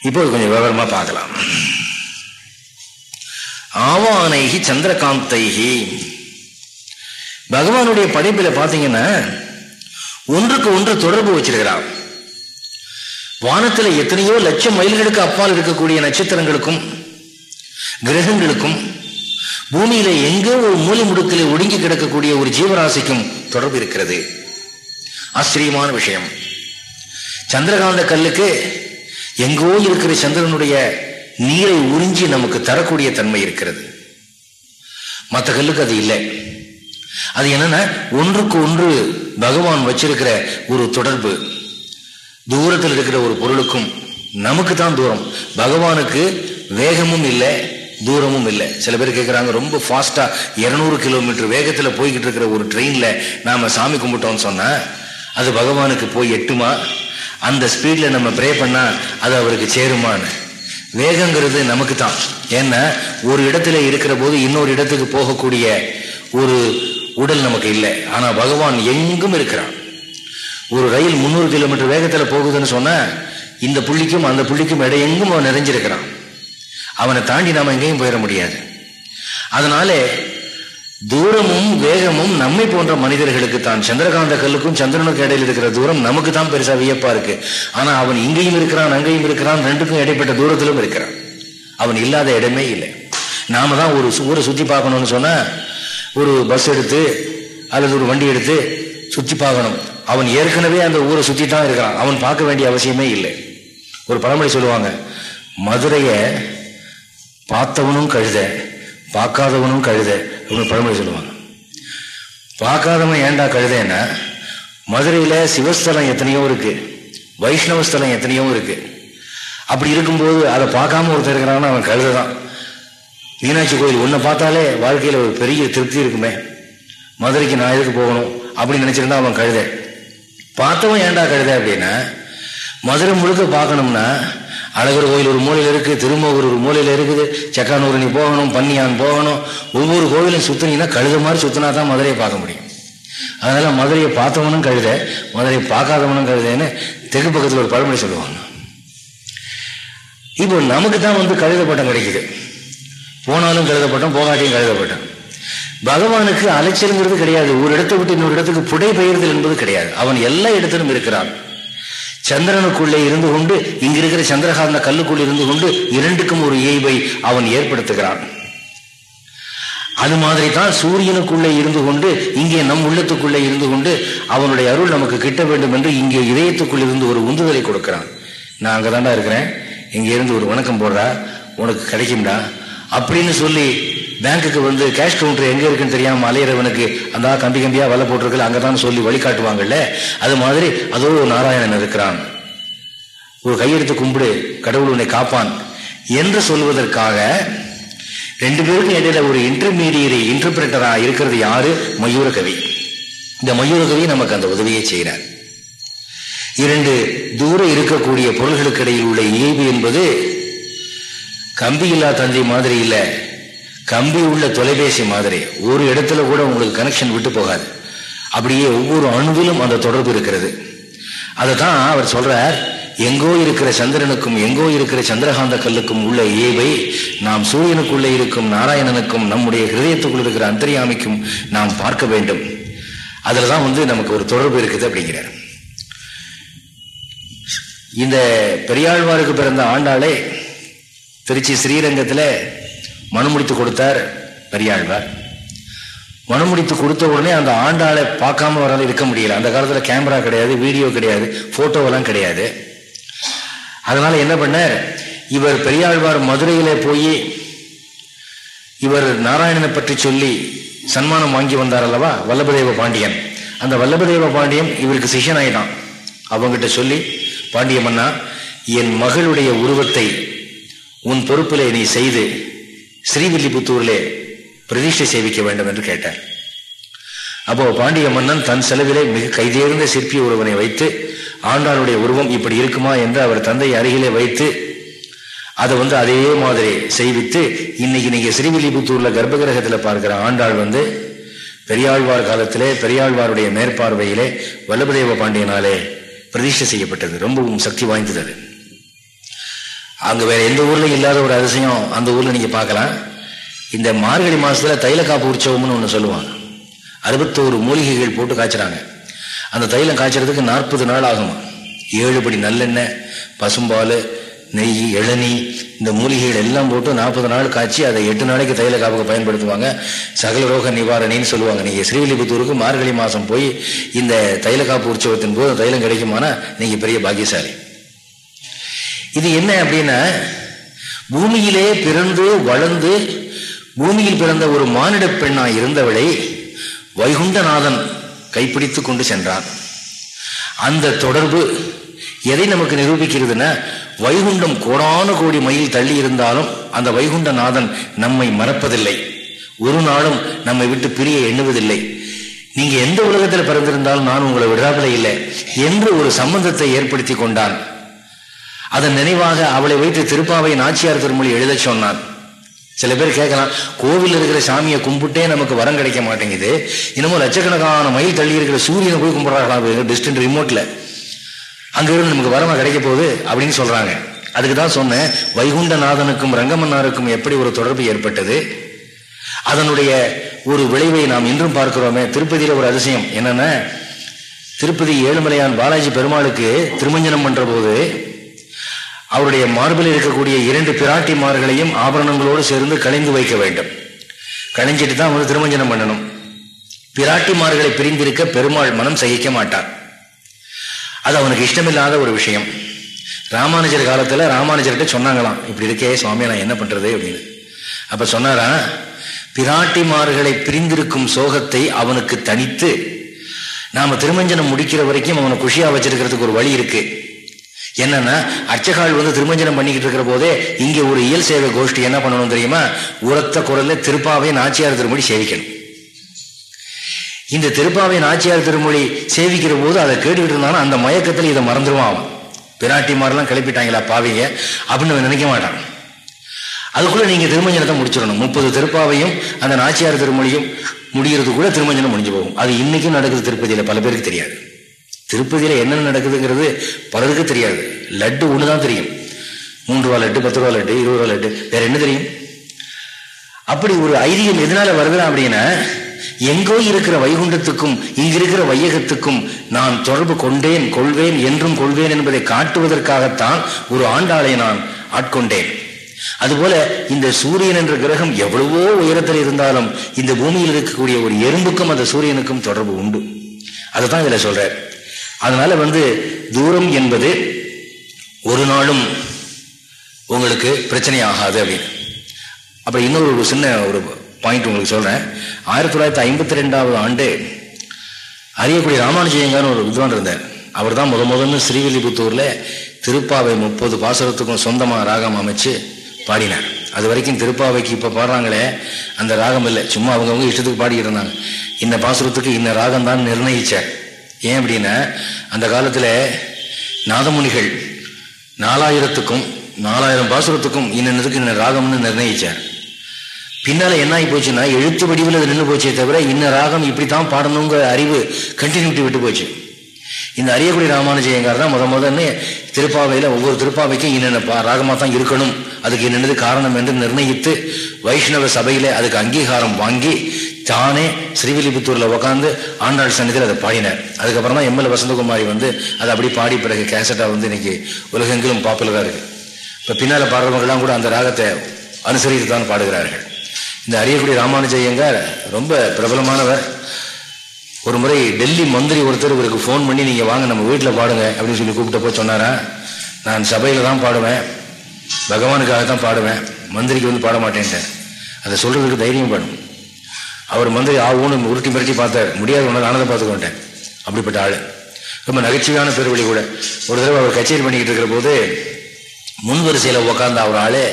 இப்போ கொஞ்சம் விவரமாக பார்க்கலாம். ஆவானைகி சந்திரகாந்தைகி பகவானுடைய படைப்பில் பார்த்தீங்கன்னா ஒன்றுக்கு ஒன்று தொடர்பு வச்சிருக்கிறான் வானத்தில் எத்தனையோ லட்சம் மைல்களுக்கு அப்பால் இருக்கக்கூடிய நட்சத்திரங்களுக்கும் கிரகங்களுக்கும் பூமியில எங்கோ ஒரு மூலி முடுக்கில் ஒடுங்கி கிடக்கக்கூடிய ஒரு ஜீவராசிக்கும் தொடர்பு இருக்கிறது. ஆச்சரியமான விஷயம். சந்திரகாந்த கல்லுக்கு எங்கோ இருக்கிற சந்திரனுடைய நீரை உறிஞ்சி நமக்கு தரக்கூடிய தன்மை இருக்கிறது. மற்ற கல்லுக்கு அது இல்லை. அது என்னன்னா ஒன்றுக்கு ஒன்று பகவான் வச்சிருக்கிற ஒரு தொடர்பு. தூரத்தில் இருக்கிற ஒரு பொருளுக்கும் நமக்கு தான் தூரம். பகவானுக்கு வேகமும் இல்லை தூரமும் இல்லை. சில பேர் கேட்குறாங்க ரொம்ப ஃபாஸ்ட்டாக இரநூறு கிலோமீட்டர் வேகத்தில் போய்கிட்டு இருக்கிற ஒரு ட்ரெயினில் நாம் சாமி கும்பிட்டோம்னு சொன்னால் அது பகவானுக்கு போய் எட்டுமா? அந்த ஸ்பீடில் நம்ம ப்ரே பண்ணால் அது அவருக்கு சேருமான்னு. வேகங்கிறது நமக்கு தான். ஏன்னா ஒரு இடத்துல இருக்கிற போது இன்னொரு இடத்துக்கு போகக்கூடிய ஒரு உடல் நமக்கு இல்லை. ஆனால் பகவான் எங்கும் இருக்கிறான். ஒரு ரயில் முந்நூறு கிலோமீட்டர் வேகத்தில் போகுதுன்னு சொன்னால் இந்த புள்ளிக்கும் அந்த புள்ளிக்கும் இடையெங்கும் எங்கும் அவன் நிறைஞ்சிருக்கிறான். அவனை தாண்டி நாம் எங்கேயும் போயிட முடியாது. அதனால தூரமும் வேகமும் நம்மை போன்ற மனிதர்களுக்கு தான் சந்திரகாந்த கல்லுக்கும் சந்திரனுக்கு இடையில் இருக்கிற தூரம் நமக்கு தான் பெருசா வியப்பா இருக்கு. ஆனா அவன் இங்கேயும் இருக்கிறான் அங்கேயும் இருக்கிறான் ரெண்டுக்கும் இடைப்பட்ட தூரத்திலும் இருக்கிறான். அவன் இல்லாத இடமே இல்லை. நாம தான் ஒரு ஊரை சுத்தி பார்க்கணும்னு சொன்னா ஒரு பஸ் எடுத்து அல்லது ஒரு வண்டி எடுத்து சுற்றி பார்க்கணும். அவன் ஏற்கனவே அந்த ஊரை சுற்றி தான் இருக்கிறான். அவன் பார்க்க வேண்டிய அவசியமே இல்லை. ஒரு பழமொழி சொல்லுவாங்க மதுரையை பார்த்தவனும் கழுத பார்க்காதவனும் கழுத அப்படின்னு பழமொழி சொல்லுவாங்க. பார்க்காதவன் ஏண்டா கழுதேன்னா மதுரையில் சிவஸ்தலம் எத்தனையோ இருக்குது வைஷ்ணவ ஸ்தலம் எத்தனையோ இருக்குது அப்படி இருக்கும்போது அதை பார்க்காம ஒருத்தர் இருக்கிறாங்கன்னா அவன் கழுத தான். மீனாட்சி கோயில் உன்னை பார்த்தாலே வாழ்க்கையில் ஒரு பெரிய திருப்தி இருக்குமே. மதுரைக்கு நான் எதுக்கு போகணும் அப்படின்னு நினச்சிருந்தா அவன் கழுத. பார்த்தவன் ஏன்டா கழுத அப்படின்னா மதுரை முழுக்க பார்க்கணும்னா அழகர் கோயில் ஒரு மூலையில் இருக்கு திருமோகூர் ஒரு மூலையில் இருக்குது செக்கானூர் நீ போகணும் பன்னியான் போகணும் ஒவ்வொரு கோவிலும் சுத்தினீங்கன்னா கழுத மாதிரி சுற்றினா தான் மதுரையை பார்க்க முடியும். அதனால மதுரையை பார்த்தவனும் கழுத மதுரையை பார்க்காதவனும் கழுதேன்னு தெற்கு பக்கத்தில் ஒரு பழமொழி சொல்லுவாங்க. இப்போ நமக்கு தான் வந்து கழுத பட்டம் கிடைக்குது. போனாலும் கழுதப்பட்டோம் போகாட்டியும் கழுதப்பட்டோம் பகவானுக்கு அலைச்சல்ங்கிறது கிடையாது. ஒரு இடத்தை விட்டு இன்னொரு இடத்துக்கு புடை பெயர்தல் என்பது கிடையாது. அவன் எல்லா இடத்திலும் இருக்கிறான். சந்திரனுக்குள்ளே இருந்து கொண்டு இங்க இருக்கிற சந்திரகாந்த கல்லுக்குள் இருந்து கொண்டு இரண்டுக்கும் ஒரு இயல்பை அவன் ஏற்படுத்துகிறான். அது மாதிரி தான் சூரியனுக்குள்ளே இருந்து கொண்டு இங்கே நம் உள்ளத்துக்குள்ளே இருந்து கொண்டு அவனுடைய அருள் நமக்கு கிட்ட வேண்டும் என்று இங்கே இதயத்துக்குள் இருந்து ஒரு உந்துதலை கொடுக்கிறான். நான் அங்கதான்டா இருக்கிறேன். இங்கே இருந்து ஒரு வணக்கம் போடுறா. உனக்கு கிடைக்கும்டா. அப்படின்னு சொல்லி பேங்க்குக்கு வந்து கேஷ் கவுண்டர் எங்கே இருக்குன்னு தெரியாமல் அலையிறவனுக்கு அந்த கம்பி கம்பியாக வலை போட்டிருக்கல அங்கதான் சொல்லி வழிகாட்டுவாங்கல்ல? அது மாதிரி அதோ நாராயணன் இருக்கிறான். ஒரு கையெடுத்து கும்பிடு கடவுள் உன்னை காப்பான் என்று சொல்வதற்காக ரெண்டு பேருக்கும் இடையில ஒரு இன்டர்மீடியரி இன்டர்பிரட்டரா இருக்கிறது யாரு? மயூரகவி இந்த மயூரகவி நமக்கு அந்த உதவியை செய்கிறார். இரண்டு தூரம் இருக்கக்கூடிய பொருள்களுக்கு இடையில் உள்ள இயல்பு என்பது கம்பி இல்லா தந்தை மாதிரி இல்லை. கம்பி உள்ள தொலைபேசி மாதிரி. ஒரு இடத்துல கூட உங்களுக்கு கனெக்ஷன் விட்டு போகாது. அப்படியே ஒவ்வொரு அணுவிலும் அந்த தொடர்பு இருக்கிறது. அதை தான் அவர் சொல்றார் எங்கோ இருக்கிற சந்திரனுக்கும் எங்கோ இருக்கிற சந்திரகாந்த கல்லுக்கும் உள்ள இயல்பை நாம் சூரியனுக்குள்ளே இருக்கும் நாராயணனுக்கும் நம்முடைய ஹிரதயத்துக்குள் இருக்கிற அந்தரியாமிக்கும் நாம் பார்க்க வேண்டும். அதில் தான் வந்து நமக்கு ஒரு தொடர்பு இருக்குது அப்படிங்கிறார். இந்த பெரியாழ்வாருக்கு பிறந்த ஆண்டாளே திருச்சி ஸ்ரீரங்கத்தில் மனுமுடித்து கொடுத்தார் பெரியாழ்வார். மனுமுடித்து கொடுத்த உடனே அந்த ஆண்டாளை பார்க்காம வராது இருக்க முடியல. அந்த காலத்தில் கேமரா கிடையாது வீடியோ கிடையாது ஃபோட்டோவெல்லாம் கிடையாது. அதனால என்ன பண்ணார்? இவர் பெரியாழ்வார் மதுரையில் போய் இவர் நாராயணனை பற்றி சொல்லி சன்மானம் வாங்கி வந்தார் அல்லவா? வல்லபதேவ பாண்டியன். அந்த வல்லபதேவ பாண்டியன் இவருக்கு சிஷன் ஆயிட்டான். அவங்ககிட்ட சொல்லி பாண்டியமன்னா என் மகளுடைய உருவத்தை உன் பொறுப்பில் நீ செய்து ஸ்ரீவில்லிபுத்தூரிலே பிரதிஷ்டை சேவிக்க வேண்டும் என்று கேட்டார். அப்போ பாண்டிய மன்னன் தன் செலவிலே மிக கைதேர்ந்த சிற்பி ஒருவனை வைத்து ஆண்டாளுடைய உருவம் இப்படி இருக்குமா? என்று அவர் தந்தை அருகிலே வைத்து அதை வந்து அதே மாதிரி செய்வித்து இன்னைக்கு நீங்க ஸ்ரீவில்லிபுத்தூர்ல கர்ப்பகிரகத்தில் பார்க்கிற ஆண்டாள் வந்து பெரியாழ்வார் காலத்திலே பெரியாழ்வாருடைய மேற்பார்வையிலே வல்லபதேவ பாண்டியனாலே பிரதிஷ்டை செய்யப்பட்டது. ரொம்பவும் சக்தி வாய்ந்தது அது. அங்கே வேற எந்த ஊர்லேயும் இல்லாத ஒரு அதிசயம் அந்த ஊரில் நீங்கள் பார்க்கலாம். இந்த மார்கழி மாதத்தில் தைல காப்பு உற்சவம்னு ஒன்று சொல்லுவாங்க. அறுபத்தோரு மூலிகைகள் போட்டு காய்ச்சுறாங்க. அந்த தைலம் காய்ச்சறதுக்கு நாற்பது நாள் ஆகும்? ஏழு படி நல்லெண்ணெய் பசும்பால் நெய் இளநீ இந்த மூலிகைகள் எல்லாம் போட்டு நாற்பது நாள் காய்ச்சி அதை எட்டு நாளைக்கு தைல காப்புக்கு பயன்படுத்துவாங்க. சகல ரோக நிவாரணின்னு சொல்லுவாங்க. நீங்கள் ஸ்ரீவில்லிபுத்தூருக்கு மார்கழி மாதம் போய் இந்த தைல காப்பு உற்சவத்தின் போது தைலம் கிடைக்குமானா நீங்கள் பெரிய பாக்கியசாலி. இது என்ன அப்படின்னா பூமியிலே பிறந்து வளர்ந்து பூமியில் பிறந்த ஒரு மானிட பெண்ணாய் இருந்தவளை வைகுண்டநாதன் கைப்பிடித்து கொண்டு சென்றான். அந்த தொடர்பு எதை நமக்கு நிரூபிக்கிறதுனா வைகுண்டம் கோடான கோடி மைல் தள்ளி இருந்தாலும் அந்த வைகுண்டநாதன் நம்மை மறப்பதில்லை. ஒரு நாளும் நம்மை விட்டு பிரிய எண்ணுவதில்லை. நீங்க எந்த உலகத்தில் பிறந்திருந்தாலும் நான் உங்களை விடாமலே இல்லை என்று ஒரு சம்பந்தத்தை ஏற்படுத்தி கொண்டான் அதன் நினைவாக அவளை வைத்து திருப்பாவை நாச்சியார் திருமொழி எழுத சொன்னான். சில பேர் கேட்கலாம் கோவில் இருக்கிற சாமியை கும்பிட்டே நமக்கு வரம் கிடைக்க மாட்டேங்குது. இன்னமும் லட்சக்கணக்கான மைல் தள்ளி இருக்கிற சூரியனை போய் கும்பிட்றாங்களா டிஸ்டன்ட் ரிமோட்ல அங்கிருந்து நமக்கு வரமா கிடைக்க போகுது? அப்படின்னு சொல்றாங்க. அதுக்கு தான் சொன்னேன் வைகுண்டநாதனுக்கும் ரங்கமன்னாருக்கும் எப்படி ஒரு தொடர்பு ஏற்பட்டது? அதனுடைய ஒரு விளைவை நாம் இன்றும் பார்க்கிறோமே. திருப்பதியில ஒரு அதிசயம் என்னன்னா திருப்பதி ஏழுமலையான் பாலாஜி பெருமாளுக்கு திருமஞ்சனம் பண்ற போது அவருடைய மார்பில் இருக்கக்கூடிய இரண்டு பிராட்டிமார்களையும் ஆபரணங்களோடு சேர்ந்து கலைந்து வைக்க வேண்டும். கலைஞ்சிட்டு தான் வந்து திருமஞ்சனம் பண்ணணும். பிராட்டிமார்களை பிரிந்திருக்க பெருமாள் மனம் சகிக்க மாட்டார். அது அவனுக்கு இஷ்டமில்லாத ஒரு விஷயம். ராமானுஜர் காலத்தில் ராமானுஜர்கிட்ட சொன்னாங்களாம் இப்படி இருக்கே சுவாமி நான் என்ன பண்ணுறது அப்படின்னு. அப்போ சொன்னாரா பிராட்டிமார்களை பிரிந்திருக்கும் சோகத்தை அவனுக்கு தனித்து நாம் திருமஞ்சனம் முடிக்கிற வரைக்கும் அவனை குஷியாக வச்சிருக்கிறதுக்கு ஒரு வழி இருக்குது என்னன்னா அர்ச்சகால் வந்து திருமஞ்சனம் பண்ணிக்கிட்டு இருக்கிற போதே இங்கே ஒரு இயல் சேவை கோஷ்டி என்ன பண்ணணும் தெரியுமா? உரத்த குரல்ல திருப்பாவை நாச்சியார் திருமொழி சேவிக்கணும். இந்த திருப்பாவை நாச்சியார் திருமொழி சேவிக்கிற போது அதை கேட்டுக்கிட்டு இருந்தாலும் அந்த மயக்கத்தில் இதை மறந்துடுவான் அவன். பிராட்டிமாரெல்லாம் கிளப்பிட்டாங்களா பாவையை அப்படின்னு நினைக்க மாட்டான். அதுக்குள்ள நீங்க திருமஞ்சனத்தை முடிச்சிடணும். முப்பது திருப்பாவையும் அந்த நாச்சியார் திருமொழியும் முடிகிறதுக்குள்ள திருமஞ்சனம் முடிஞ்சு போகும். அது இன்னைக்கும் நடக்குது திருப்பதியில பல பேருக்கு தெரியாது. திருப்பதியில என்ன நடக்குதுங்கிறது பலருக்கு தெரியாது. லட்டு ஒண்ணுதான் தெரியும். மூன்று ரூபா லட்டு பத்து ரூபா லட்டு இருபது ரூபா லட்டு வேற என்ன தெரியும்? அப்படி ஒரு ஐதீகம் எதனால வருதுனா அப்படின்னா எங்கோ இருக்கிற வைகுண்டத்துக்கும் இங்கிருக்கிற வையகத்துக்கும் நான் தொடர்பு கொண்டேன் கொள்வேன் என்றும் கொள்வேன் என்பதை காட்டுவதற்காகத்தான் ஒரு ஆண்டாளை நான் ஆட்கொண்டேன். அதுபோல இந்த சூரியன் என்ற கிரகம் எவ்வளவோ உயரத்தில் இருந்தாலும் இந்த பூமியில் இருக்கக்கூடிய ஒரு எறும்புக்கும் அந்த சூரியனுக்கும் தொடர்பு உண்டு. அதுதான் இதுல சொல்றார். அதனால வந்து தூரம் என்பது ஒரு நாளும் உங்களுக்கு பிரச்சனை ஆகாது அப்படின்னு. அப்புறம் இன்னொரு ஒரு சின்ன ஒரு பாயிண்ட் உங்களுக்கு சொல்கிறேன் ஆயிரத்தி தொள்ளாயிரத்தி ஐம்பத்தி ரெண்டாவது ஆண்டு அறியக்கூடிய ராமானுஜயங்கான்னு ஒரு வித்வான் இருந்தார். அவர் தான் முத முதன்னு ஸ்ரீவில்லிபுத்தூரில் திருப்பாவை முப்பது பாசுரத்துக்கும் சொந்தமாக ராகம் அமைச்சு பாடினார். அது வரைக்கும் திருப்பாவைக்கு இப்போ பாடுறாங்களே அந்த ராகம் இல்லை. சும்மா அவங்கவுங்க இஷ்டத்துக்கு பாடிக்கிட்டு இருந்தாங்க. இந்த பாசுரத்துக்கு இந்த ராகம் தான் நிர்ணயிச்சார். ஏன் அப்படின்னா அந்த காலத்தில் நாதமுனிகள் நாலாயிரத்துக்கும் நாலாயிரம் பாசுரத்துக்கும் இன்னதுக்கு இன்ன ராகம்னு நிர்ணயிச்சார். பின்னால் என்ன ஆகி போச்சுன்னா எழுத்து வடிவில் அது நின்று போச்சே தவிர இன்ன ராகம் இப்படி தான் பாடணுங்கிற அறிவு கண்டினியூட்டி விட்டு போச்சு. இந்த அரியக்குடி ராமானுஜயங்கார் தான் முத முதன்னு திருப்பாவையில் ஒவ்வொரு திருப்பாவைக்கும் இன்னென்ன ராகமாக தான் இருக்கணும். அதுக்கு என்னென்னது காரணம் என்று நிர்ணயித்து வைஷ்ணவ சபையில் அதுக்கு அங்கீகாரம் வாங்கி தானே ஸ்ரீவில்லிபுத்தூரில் உட்காந்து ஆண்டாள் சன்னதியில் அதை பாடினார். அதுக்கப்புறம் தான் எம்எல்ஏ வசந்தகுமாரி வந்து அதை அப்படி பாடி பிறகு கேசட்டாக வந்து இன்னைக்கு உலகெங்கிலும் பாப்புலராக இருக்குது இப்போ பின்னால் பாடுறவங்கெல்லாம் கூட அந்த ராகத்தை அனுசரித்து தான் பாடுகிறார்கள். இந்த அரியக்குடி ராமானுஜயங்கார் ரொம்ப பிரபலமானவர். ஒரு முறை டெல்லி மந்திரி ஒருத்தர் இவருக்கு ஃபோன் பண்ணி நீங்கள் வாங்க நம்ம வீட்டில் பாடுங்க அப்படின்னு சொல்லி கூப்பிட்டப்போ சொன்னாரா? நான் சபையில் தான் பாடுவேன். பகவானுக்காக தான் பாடுவேன். மந்திரிக்கு வந்து பாட மாட்டேன்ட்டேன் அதை சொல்கிறதுக்கு தைரியம் பண்ணும் அவர் மந்திரி ஆகும்னு உருட்டி மிரட்டி பார்த்தார். முடியாத உனக்கு ஆனதை பார்த்துக்கோட்டேன் அப்படிப்பட்ட ஆள். ரொம்ப நகைச்சுவையான பெருவழி கூட. ஒரு தடவை அவர் கச்சேரி பண்ணிக்கிட்டு இருக்கிற போது முன் வரிசையில் அவர் ஆளே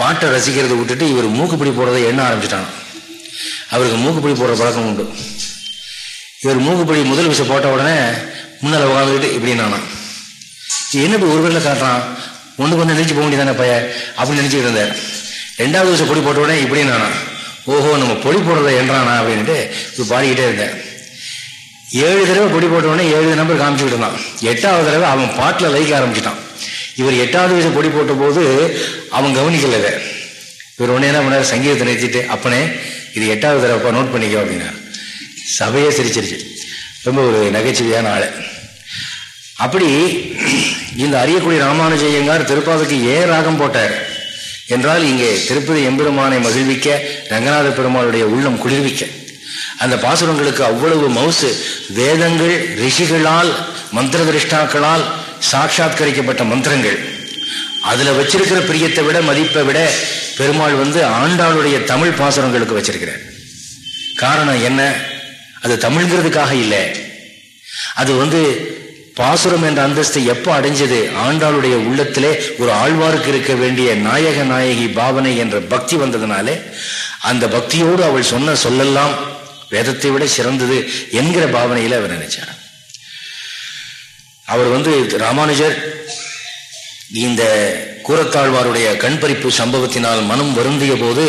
பாட்டை ரசிக்கிறத விட்டுட்டு இவர் மூக்குப்பிடி போடுறதை எண்ண ஆரம்பிச்சிட்டான் அவருக்கு மூக்குப்பிடி போடுற பழக்கம் உண்டு. இவர் மூக்குப்படி முதல் விஷயம் போட்ட உடனே முன்னால் உட்காந்துக்கிட்டு இப்படி நானா என்ன இப்படி ஒரு வேலை காட்டுறான்? ஒன்று கொஞ்சம் நினைச்சு போக வேண்டியதானே பைய? அப்படின்னு நினச்சிக்கிட்டு இருந்தேன் ரெண்டாவது விஷயம் பொடி போட்ட உடனே இப்படி நானா ஓஹோ நம்ம பொடி போடுறத என்றானா அப்படின்ட்டு இப்போ பாடிக்கிட்டே இருந்தேன் ஏழு தடவை பொடி போட்ட உடனே ஏழு நம்பர் காமிச்சுக்கிட்டு இருந்தான். எட்டாவது தடவை அவன் பாட்டில் லைக்க ஆரம்பிச்சிட்டான். இவர் எட்டாவது வயசு பொடி போட்ட போது அவன் கவனிக்கல இவர் உடனே என்ன பண்ணார்? சங்கீதத்தை நிறுத்திட்டு அப்பனே இது எட்டாவது தடவை நோட் பண்ணிக்கோ அப்படின்னா சபையே சிரிச்சிருச்சு. ரொம்ப ஒரு நகைச்சுவையான ஆள். அப்படி இந்த அரியக்குடி ராமானுஜயங்கார் திருப்பாவைக்கு ஏன் ராகம் போட்டார்? என்றால் இங்கே திருப்பதி எம்பெருமானை மகிழ்விக்க ரங்கநாத பெருமாளுடைய உள்ளம் குளிர்விக்க. அந்த பாசுரங்களுக்கு அவ்வளவு மவுசு வேதங்கள் ரிஷிகளால் மந்திர திருஷ்டாக்களால் சாட்சாத்கரிக்கப்பட்ட மந்திரங்கள். அதில் வச்சிருக்கிற பிரியத்தை விட மதிப்பை விட பெருமாள் வந்து ஆண்டாளுடைய தமிழ் பாசுரங்களுக்கு வச்சிருக்கிறார். காரணம் என்ன? அது தமிழ்ங்கிறதுக்காக இல்லை. அது வந்து பாசுரம் என்ற அந்தஸ்தை எப்போ அடைஞ்சது? ஆண்டாளுடைய உள்ளத்திலே ஒரு ஆழ்வாருக்கு இருக்க வேண்டிய நாயக நாயகி பாவனை என்ற பக்தி வந்ததுனாலே அந்த பக்தியோடு அவள் சொன்ன சொல்லெல்லாம் வேதத்தை விட சிறந்தது என்கிற பாவனையில் அவர் நினைச்சார். அவர் வந்து ராமானுஜர் இந்த கூரத்தாழ்வாருடைய கண்பறிப்பு சம்பவத்தினால் மனம் வருந்திய போது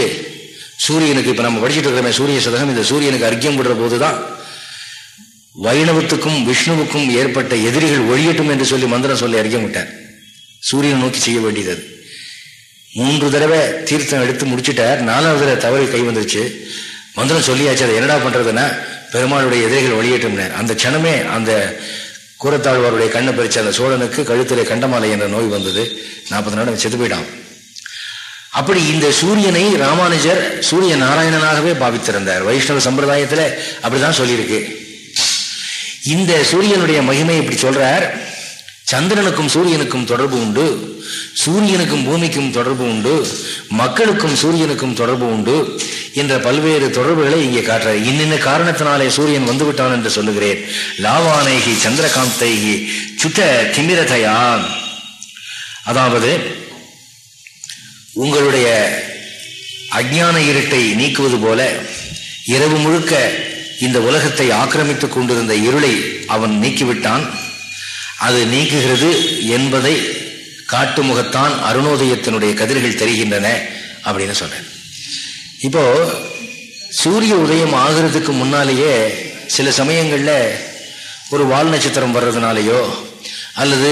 சூரியனுக்கு இப்ப நம்ம படிச்சுட்டு இருக்கிறோமே சூரிய சதகம் இந்த சூரியனுக்கு அர்க்கியம் விடுற போதுதான் வைணவத்துக்கும் விஷ்ணுவுக்கும் ஏற்பட்ட எதிரிகள் ஒழியட்டும் என்று சொல்லி மந்திரம் சொல்லி அர்க்கியம் விட்டார். சூரியனை நோக்கி செய்ய வேண்டியது மூன்று தடவை தீர்த்தம் எடுத்து முடிச்சுட்டார். நாலாவது தடவை தவறு கை வந்துருச்சு. மந்திரம் சொல்லியாச்சு அதை என்னடா பண்றதுன்னா பெருமாளுடைய எதிரிகள் ஒழியட்டும்னார். அந்த க்ஷணமே அந்த கூரத்தாழ்வாருடைய கண்ணை பறிச்ச அந்த சோழனுக்கு கழுத்திலே கண்டமாலை என்ற நோய் வந்தது. நாற்பது நாள் செத்து போயிட்டான். அப்படி இந்த சூரியனை ராமானுஜர் சூரிய நாராயணனாகவே பாவித்திருந்தார். வைஷ்ணவ சம்பிரதாயத்தில் அப்படிதான் சொல்லியிருக்கு. இந்த சூரியனுடைய மகிமை இப்படி சொல்றார். சந்திரனுக்கும் சூரியனுக்கும் தொடர்பு உண்டு. சூரியனுக்கும் பூமிக்கும் தொடர்பு உண்டு. மக்களுக்கும் சூரியனுக்கும் தொடர்பு உண்டு என்ற பல்வேறு தொடர்புகளை இங்கே காட்டுறார். இன்னின்ன காரணத்தினாலே சூரியன் வந்துவிட்டான் என்று சொல்லுகிறேன். லாவானேகி சந்திரகாந்தைகி சுட்ட திமிரதையான். அதாவது உங்களுடைய அஜான இருட்டை நீக்குவது போல இரவு முழுக்க இந்த உலகத்தை ஆக்கிரமித்துக் கொண்டிருந்த இருளை அவன் நீக்கிவிட்டான். அது நீக்குகிறது என்பதை காட்டு முகத்தான் அருணோதயத்தினுடைய கதிர்கள் தெரிகின்றன அப்படின்னு சொல்கிறேன் இப்போ சூரிய உதயம் ஆகிறதுக்கு முன்னாலேயே சில சமயங்களில் ஒரு வால் நட்சத்திரம் வர்றதுனாலேயோ அல்லது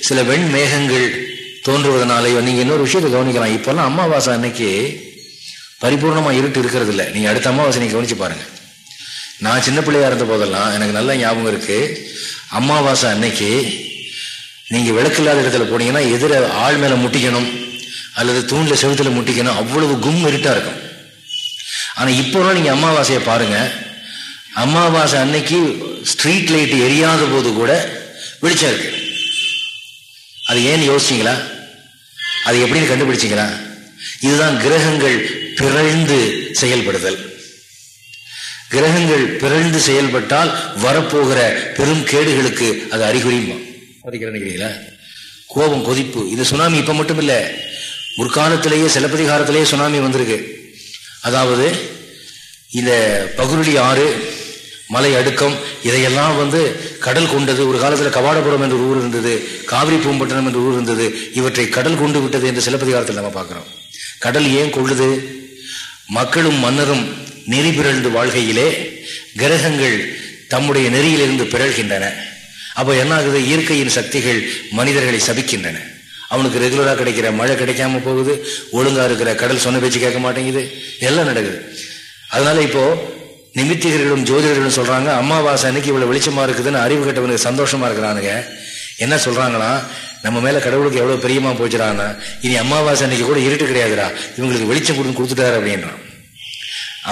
சில வெண் மேகங்கள் தோன்றுவதனாலேயோ நீங்கள் இன்னொரு விஷயத்தை கவனிக்கலாம். இப்போல்லாம் அமாவாசை அன்னைக்கு பரிபூர்ணமாக இருட்டு இருக்கிறது இல்லை நீங்கள் அடுத்த அமாவாசை நீங்கள் கவனிச்சு பாருங்கள் நான் சின்ன பிள்ளையா இருந்த போதெல்லாம் எனக்கு நல்ல ஞாபகம் இருக்குது அமாவாசை அன்னைக்கு நீங்கள் விளக்கு இல்லாத இடத்துல போனீங்கன்னா எதிர ஆள் மேலே முட்டிக்கணும் அல்லது தூணில் செவத்தில் முட்டிக்கணும் அவ்வளவு கும் இருட்டாக இருக்கும். ஆனால் இப்போலாம் நீங்கள் அமாவாசையை பாருங்கள் அமாவாசை அன்னைக்கு ஸ்ட்ரீட் லைட் எரியாத போது கூட வெளிச்சம் இருக்கு. அது ஏன்னு யோசிச்சிங்களா? அது எப்படின்னு கண்டுபிடிச்சிங்களா இதுதான் கிரகங்கள் பிறழ்ந்து செயல்படுதல். கிரகங்கள் பிறழ்ந்து செயல்பட்டால் வரப்போகிற பெரும் கேடுகளுக்கு அது அறிகுறியுமா நினைக்கிறீங்களா? கோபம் கொதிப்பு இது சுனாமி இப்ப மட்டும் இல்ல முற்காலத்திலேயே சிலப்பதிகாரத்திலேயே சுனாமி வந்திருக்கு. அதாவது இந்த பகுருளி ஆறு மலை அடுக்கம் இதையெல்லாம் வந்து கடல் கொண்டது. ஒரு காலத்தில் கவாடபுரம் என்ற ஊர் இருந்தது காவிரி பூம்பட்டினம் என்ற ஊர் இருந்தது. இவற்றை கடல் கொண்டு விட்டது என்று சிலப்பதிகாரத்தில் நம்ம பார்க்கிறோம். கடல் ஏன் கொள்ளுது? மக்களும் மன்னரும் நெறி பிறழ்ந்து வாழ்கையிலே கிரகங்கள் தம்முடைய நெறியிலிருந்து பிறழ்கின்றன. அப்போ என்ன ஆகுது இயற்கையின் சக்திகள் மனிதர்களை சபிக்கின்றன. அவனுக்கு ரெகுலராக கிடைக்கிற மழை கிடைக்காம போகுது ஒழுங்காக இருக்கிற கடல் சொன்ன பேச்சு கேட்க மாட்டேங்குது. எல்லாம் நடக்குது. அதனால இப்போ நிமித்திகர்களும் ஜோதிடர்களும் சொல்கிறாங்க அம்மாவாசை அன்னைக்கு இவ்வளோ வெளிச்சமாக இருக்குதுன்னு அறிவு கட்டவனுக்கு சந்தோஷமா இருக்கிறானுங்க. என்ன சொல்கிறாங்கன்னா நம்ம மேலே கடவுளுக்கு எவ்வளோ பிரியமாக போச்சுறான்னா இனி அம்மாவாசை அன்னைக்கு கூட இருட்டு கிடையாதுடா இவங்களுக்கு வெளிச்சம் கொடுத்து கொடுத்துட்டாரு அப்படின்றான்.